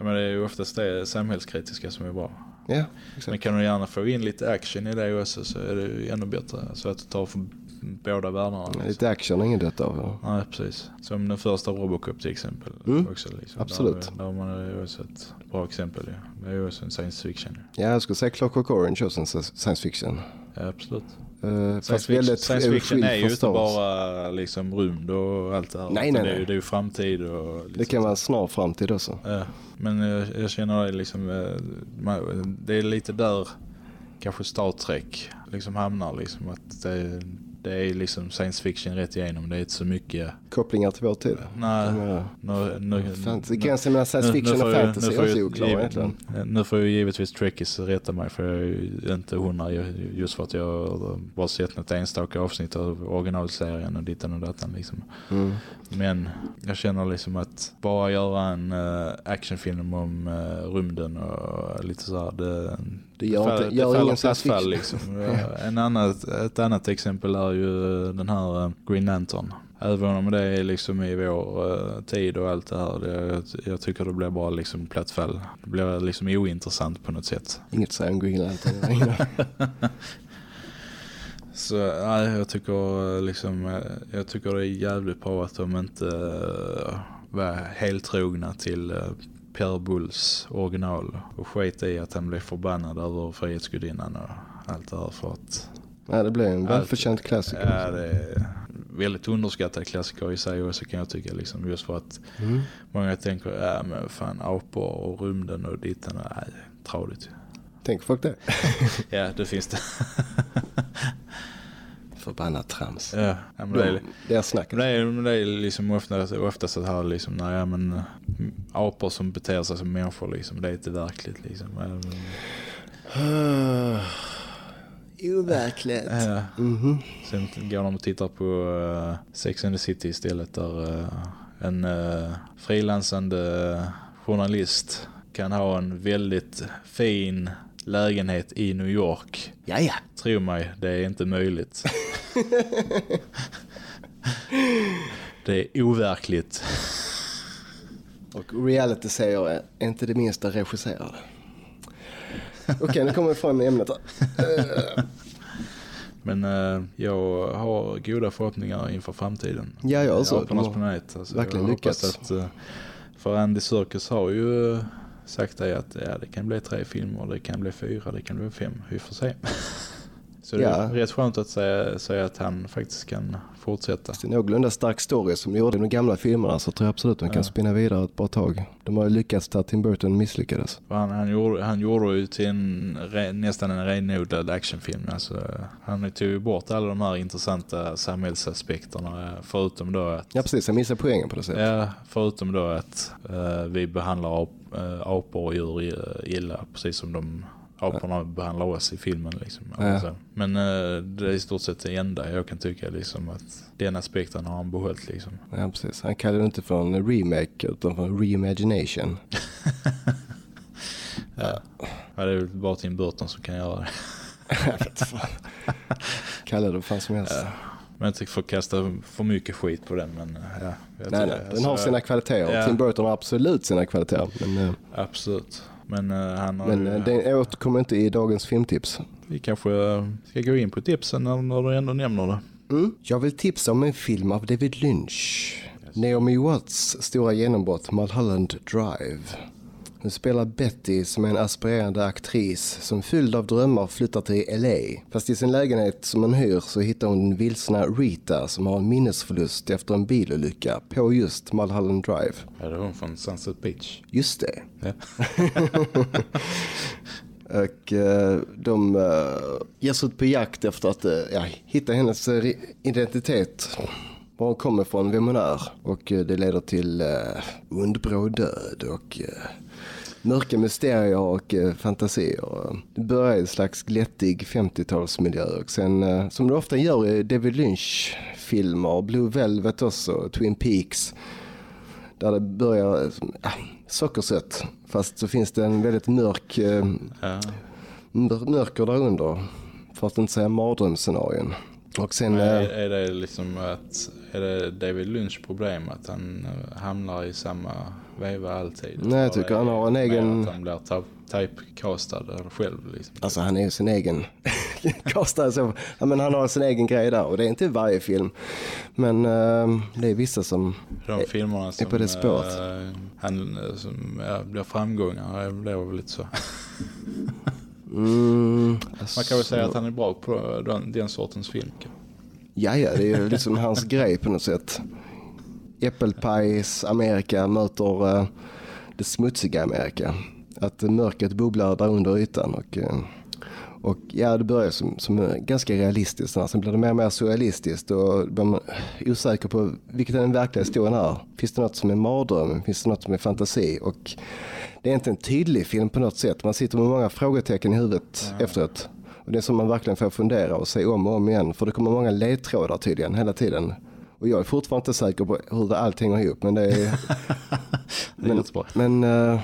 men det är ju oftast det samhällskritiska som är bra. Ja, Men exakt. kan du gärna få in lite action i det också så är det ju ännu bättre. Så att du tar från båda världarna. liksom. Lite action har ingen dött av. Ja. Nej, precis. Som den första Robocop till exempel. Mm, Också, liksom. absolut. Där, där man också ett bra exempel. Ja. Det är ju också en science fiction. Ja, Ja, jag skulle säga Clockwork Orange också en science fiction. ja absolut. Uh, Science fast fiction, science fiction är ju inte bara liksom rymd och allt det här. Nej, nej, det, är, ju- nej. det är ju framtid och lite Det kan vara snar framtid också. Ja, men jag, jag känner det liksom, eh, det är lite där kanske Star Trek liksom hamnar liksom att det, det är liksom science fiction rätt igenom. Det är inte så mycket, Kopplingar till vår tid. nej, nu, nu, Fantasy. Gränsen mellan science nu- fiction nu och får jag- fantasy nu är får också jag- oklar egentligen. Nu får ju givetvis Trekkies rätta mig för jag är inte hundra just för att jag bara sett något enstaka avsnitt av originalserien och dittan och datan liksom. Mm. Men jag känner liksom att bara göra en uh, actionfilm om uh, rymden och lite så här, det, Det gör faller- inte- gör ingen science fall, fiction. liksom. Ja, en annat, ett annat exempel är ju den här eh, Green Lantern. Även om det är liksom i vår eh, tid och allt det här. Det, jag, jag tycker det blir bara liksom platt fall. Det blir liksom ointressant på något sätt. Inget att säga om Green Lantern. Så nej, jag tycker eh, liksom eh, jag tycker det är jävligt bra att de inte uh, var helt trogna till uh, Pierre Bulls original och skit i att han blev förbannad över Frihetsgudinnan och allt det här för att Nej, det blev en välförtjänt klassiker. ja, det är väldigt underskattad klassiker i sig också kan jag tycka liksom just för att Mm. många tänker ja men fan apor och rymden och ditten och nej, tradigt. Tänk folk det. Ja, det finns det. Förbannat trams. ja, men det är, De, deras snack. Men det är, det är liksom oftast, oftast så här liksom, nej, ja, men mm, apor som beter sig som människor liksom, det är inte verkligt liksom. Overkligt. Ja. Mhm. Sen går de och tittar på uh, Sex and the City istället där uh, en uh, frilansande journalist kan ha en väldigt fin lägenhet i New York. Ja, ja. Tro mig, det är inte möjligt. det är overkligt. Och reality säger är inte det minsta regisserade. Okej, nu kommer vi med ämnet Men eh, jag har goda förhoppningar inför framtiden. Ja, jag också. Apornas De har planet. Alltså, verkligen jag lyckats. Att, eh, för Andy Serkis har ju eh, sagt det att ja, det kan bli tre filmer, det kan bli fyra, det kan bli fem. Vi får se. Så det Ja. är rätt skönt att säga, säga att han faktiskt kan fortsätta. Det är någorlunda stark story som de gjorde de gamla filmerna så tror jag absolut de kan Ja. spinna vidare ett bra tag. De har lyckats där Tim Burton misslyckades. Han, han, gjorde, han gjorde ju till en, nästan en renodlad actionfilm. Alltså, han tog ju bort alla de här intressanta samhällsaspekterna. Förutom då att, Ja precis, jag missar poängen på det sättet. ja, förutom då att eh, vi behandlar ap, eh, apor och djur illa. Precis som de aporna behandlar oss i filmen. Liksom. Ja. Alltså. Men eh, det är i stort sett det enda jag kan tycka. Liksom, att den aspekten har han behållit. Liksom. Ja, precis. Han kallar det inte för en remake utan för en reimagination. Ja. Ja, det är väl bara Tim Burton som kan göra det. Kalla det vad fan som helst. Men jag inte får kasta för mycket skit på den. Men eh, ja, nej, nej, den alltså, har sina kvaliteter. ja. Tim Burton har absolut sina kvaliteter. Men, eh, Absolut. Men eh, han har men ju, eh, den återkommer inte i dagens filmtips. vi kanske eh, ska gå in på tipsen när, du ändå nämner det. Mm. Jag vill tipsa om en film av David Lynch. Naomi Watts stora genombrott Mulholland Drive. Hon spelar Betty som är en aspirerande aktris som fylld av drömmar flyttar till LA. Fast i sin lägenhet som hon hyr så hittar hon den vilsna Rita som har en minnesförlust efter en bilolycka på just Mulholland Drive. Ja, det är hon från Sunset Beach. Just det. Ja. Och eh, de uh, ger sig ut på jakt efter att eh, ja, hitta hennes eh, identitet. Var hon kommer ifrån, vem hon är. Och eh, det leder till uh, undbråd död och uh, mörka mysterier och uh, fantasier. Det börjar i en slags glättig 50-talsmiljö och sen, eh, som det ofta gör i David Lynch-filmer, Blue Velvet också, Twin Peaks. Där det börjar eh, ja, sockersött. Fast så finns det en väldigt mörk eh, Ja. mörker där under. För att inte säga mardrömsscenarion. Och sen... Är, eh, är det liksom att är det David Lynch problem att han eh, hamnar i samma veva alltid? Nej, jag tycker är han har en egen- Att han blir type- typecastad själv liksom? Alltså han är ju sin egen kastare så. Ja, men han har sin egen grej där och det är inte varje film. Men eh, det är vissa som... De filmerna som på det spåret. eh, han eh, som ja, blir framgångar det blir väl lite så. Mm, Man kan väl säga att han är bra på den, den sortens film. Ja, ja, det är ju liksom hans grej på något sätt. Äppelpajs Amerika möter eh, det smutsiga Amerika. Att mörkret bubblar där under ytan och, eh, och ja, det börjar som, som ganska realistiskt. Sen blir det mer och mer surrealistiskt och blir man osäker på vilket den verkliga historien är. Finns det något som är mardröm? Finns det något som är fantasi? Och det är inte en tydlig film på något sätt. Man sitter med många frågetecken i huvudet efteråt. Och det är som man verkligen får fundera och se om och om igen. För det kommer många ledtrådar tydligen hela tiden. Och jag är fortfarande inte säker på hur det allt hänger ihop. Men det är, Det är men, jättebra. men eh,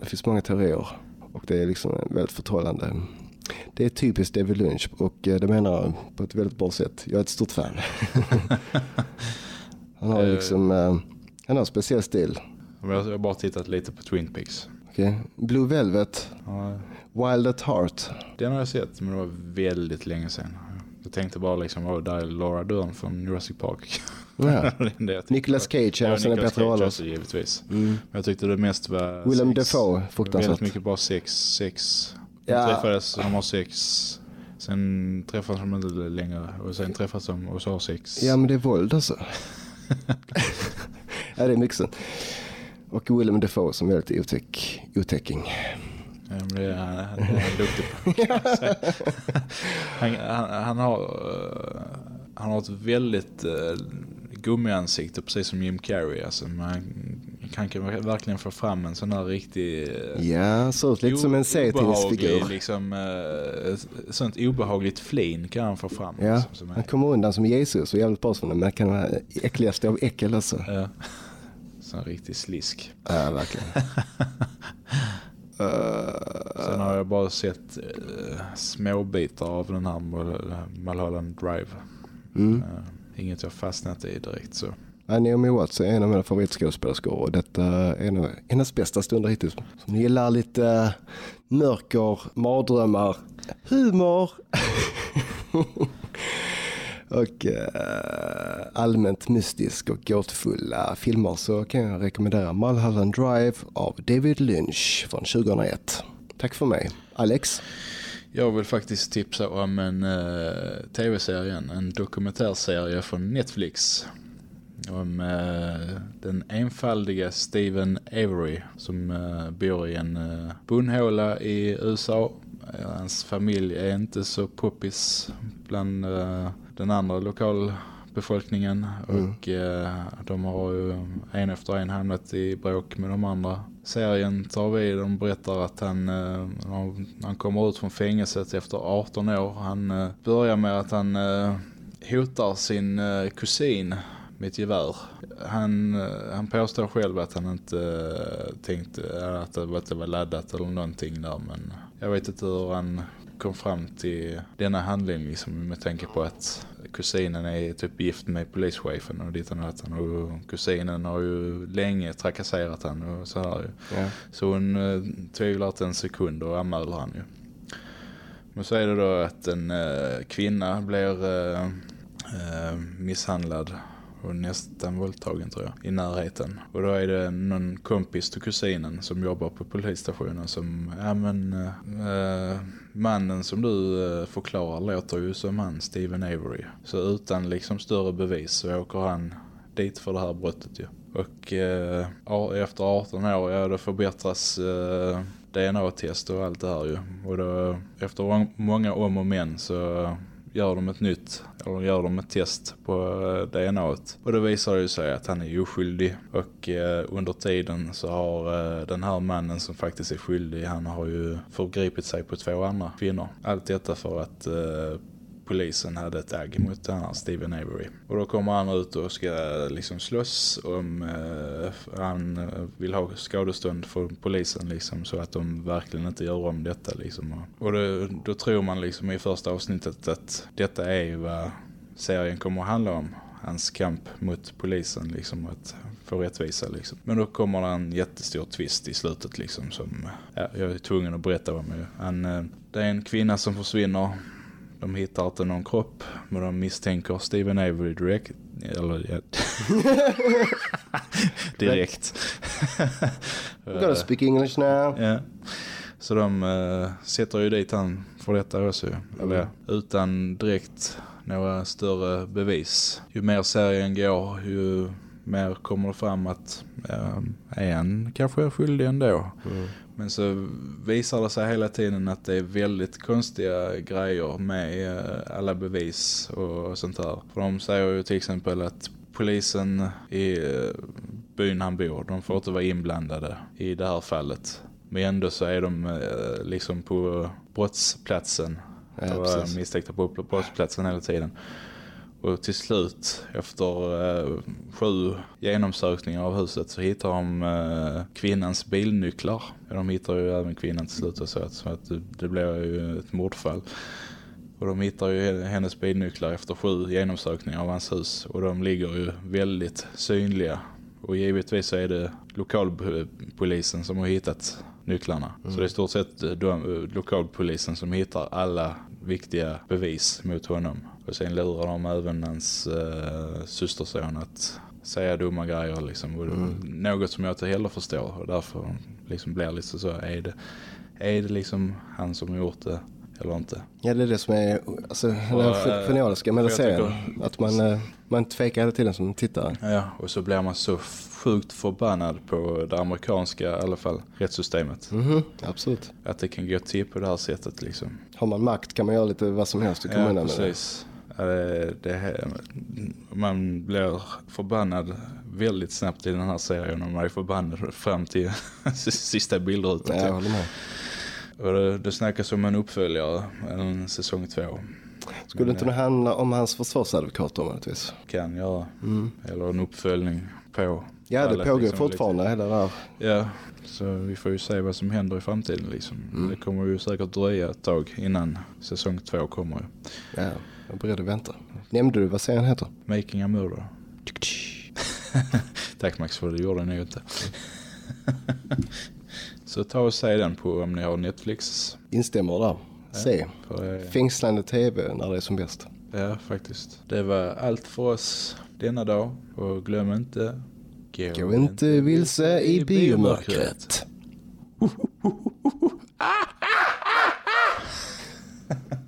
det finns många teorier. Och det är liksom väldigt förtrollande. Det är typiskt David Lynch och eh, det menar jag på ett väldigt bra sätt. Jag är ett stort fan. han har Eh. liksom, han har en speciell stil. Jag har bara tittat lite på Twin Peaks. Okej. Blue Velvet, Ja, Wild at Heart. Den har jag sett men det var väldigt länge sedan. Jag tänkte bara liksom, åh där är Laura Dern från Jurassic Park. Ja. Är. Nicolas Cage Ja, har sina Nicolas bättre Cage roller. också givetvis. Men jag tyckte det mest var Willem sex. Dafoe, fruktansvärt. Väldigt mycket bara sex, sex. De Ja. träffades, de har sex. Sen träffas de inte längre och sen träffas de och så har sex. Ja men det är våld alltså. ja det är mycket sånt. Och Willem Dafoe som är väldigt otäck, otäcking. Han, är duktig på. han, han, han, har, eh, han har ett väldigt uh, gummiansikte precis som Jim Carrey. Alltså, man kan, kan verkligen få fram en sån här riktig... eh, Ja, ser ut lite som en serietidningsfigur. Liksom, uh, sånt obehagligt flin kan han få fram. Ja, liksom, som han kommer undan som Jesus och jävligt bra som det, men kan vara äckligaste av äckel alltså. ja. Sån riktig slisk. Ja, verkligen. Sen har jag bara sett uh, små bitar av den här Mul- Mulholland Drive. Mm. Eh, inget jag fastnat i direkt så. Ja, Naomi Watts är en av mina favoritskådespelerskor och detta är en av hennes bästa stunder hittills. Som gillar lite uh, mörker, mardrömmar, humor. och eh, allmänt mystisk och gåtfulla filmer så kan jag rekommendera Mulholland Drive av David Lynch från 2001. Tack för mig. Alex? Jag vill faktiskt tipsa om en uh, tv-serie, en dokumentärserie från Netflix om uh, den enfaldiga Steven Avery som uh, bor i en uh, bonhåla i USA. Hans familj är inte så poppis bland den andra lokalbefolkningen mm. och de har ju en efter en hamnat i bråk med de andra. Serien tar vid, de berättar att han, han kommer ut från fängelset efter 18 år. Han börjar med att han hotar sin kusin med ett gevär. Han, eh, han påstår själv att han inte tänkte att det, att det var laddat eller någonting där. Men jag vet inte hur han kom fram till denna handling liksom, med tanke på att kusinen är typ gift med polischefen och dit och natten och kusinen har ju länge trakasserat han och så här ja. Så hon uh, tvivlar inte en sekund och anmäler han ju. Men så är det då att en uh, kvinna blir uh, uh, misshandlad och nästan våldtagen tror jag, i närheten. Och då är det någon kompis till kusinen som jobbar på polisstationen som, ja men äh, mannen som du äh, förklarar låter ju som han, Steven Avery. Så utan liksom större bevis så åker han dit för det här brottet ju. Och äh, efter 18 år, ja då förbättras äh, DNA-test och allt det här ju. Och då, efter många om och men så gör de ett nytt eller gör de ett test på eh, DNAt. DNA och då visar det sig att han är oskyldig och eh, under tiden så har eh, den här mannen som faktiskt är skyldig han har ju förgripit sig på två andra kvinnor. Allt detta för att eh, polisen hade ett agg mot den här Steven Avery. Och då kommer han ut och ska liksom slåss om eh, han eh, vill ha skadestånd för polisen liksom så att de verkligen inte gör om detta liksom. Och då, då tror man liksom i första avsnittet att detta är ju vad serien kommer att handla om hans kamp mot polisen liksom att få rättvisa liksom. Men då kommer det en jättestor twist i slutet liksom som ja, jag är tvungen att berätta om. Han, eh, det är en kvinna som försvinner de hittar inte någon kropp men de misstänker Stephen Avery direkt. Eller ja. direkt. You gotta speak English now. Ja. Så de uh, sätter ju dit han för detta också. Mm. Eller, utan direkt några större bevis. Ju mer serien går, ju mer kommer det fram att uh, är han kanske är skyldig ändå. Mm. Men så visar det sig hela tiden att det är väldigt konstiga grejer med eh, alla bevis och sånt där. För de säger ju till exempel att polisen i eh, byn han bor, de får inte vara inblandade i det här fallet. Men ändå så är de eh, liksom på brottsplatsen. Ja, misstänkta på brottsplatsen hela tiden. Och till slut, efter eh, sju genomsökningar av huset så hittar de eh, kvinnans bilnycklar. De hittar ju även kvinnan till slut och så att, så att det, det blir ju ett mordfall. Och de hittar ju hennes bilnycklar efter sju genomsökningar av hans hus. Och de ligger ju väldigt synliga. Och givetvis så är det lokalpolisen som har hittat nycklarna. Mm. Så det är i stort sett de, lokalpolisen som hittar alla viktiga bevis mot honom. Och sen lurar de även hans uh, systerson att säga dumma grejer liksom. Mm. Något som jag inte heller förstår. Och därför liksom blir lite så, är det, är det liksom han som gjort det eller inte? Ja, det är det som är alltså, den genialiska med serien. Att man, uh, man tvekar hela tiden som tittare. Ja, och så blir man så sjukt förbannad på det amerikanska i alla fall rättssystemet. Mm -hmm, absolut. Att det kan gå till på det här sättet liksom. Har man makt kan man göra lite vad som helst i kommunen. Ja, precis. Det, det, man blir förbannad väldigt snabbt i den här serien och man är förbannad fram till sista bildrutan. Ja, jag håller med. Och det, det snackas om en uppföljare, en säsong två. Skulle Men, inte det handla om hans försvarsadvokat om det Kan göra. Mm. Eller en uppföljning på. Ja, det pågår liksom fortfarande lite. hela där. Ja, så vi får ju se vad som händer i framtiden liksom. Mm. Det kommer ju säkert dröja ett tag innan säsong två kommer. Ja, jag är beredd att vänta. Nämnde du vad serien heter? Making a Murder. Tack Max för det gjorde ni ju inte. Så ta och säg den på om ni har Netflix. Instämmer där. Se. Ja, för, Fängslande tv när det är som bäst. Ja, faktiskt. Det var allt för oss denna dag. Och glöm inte... Gå, gå inte vilse i biomörkret.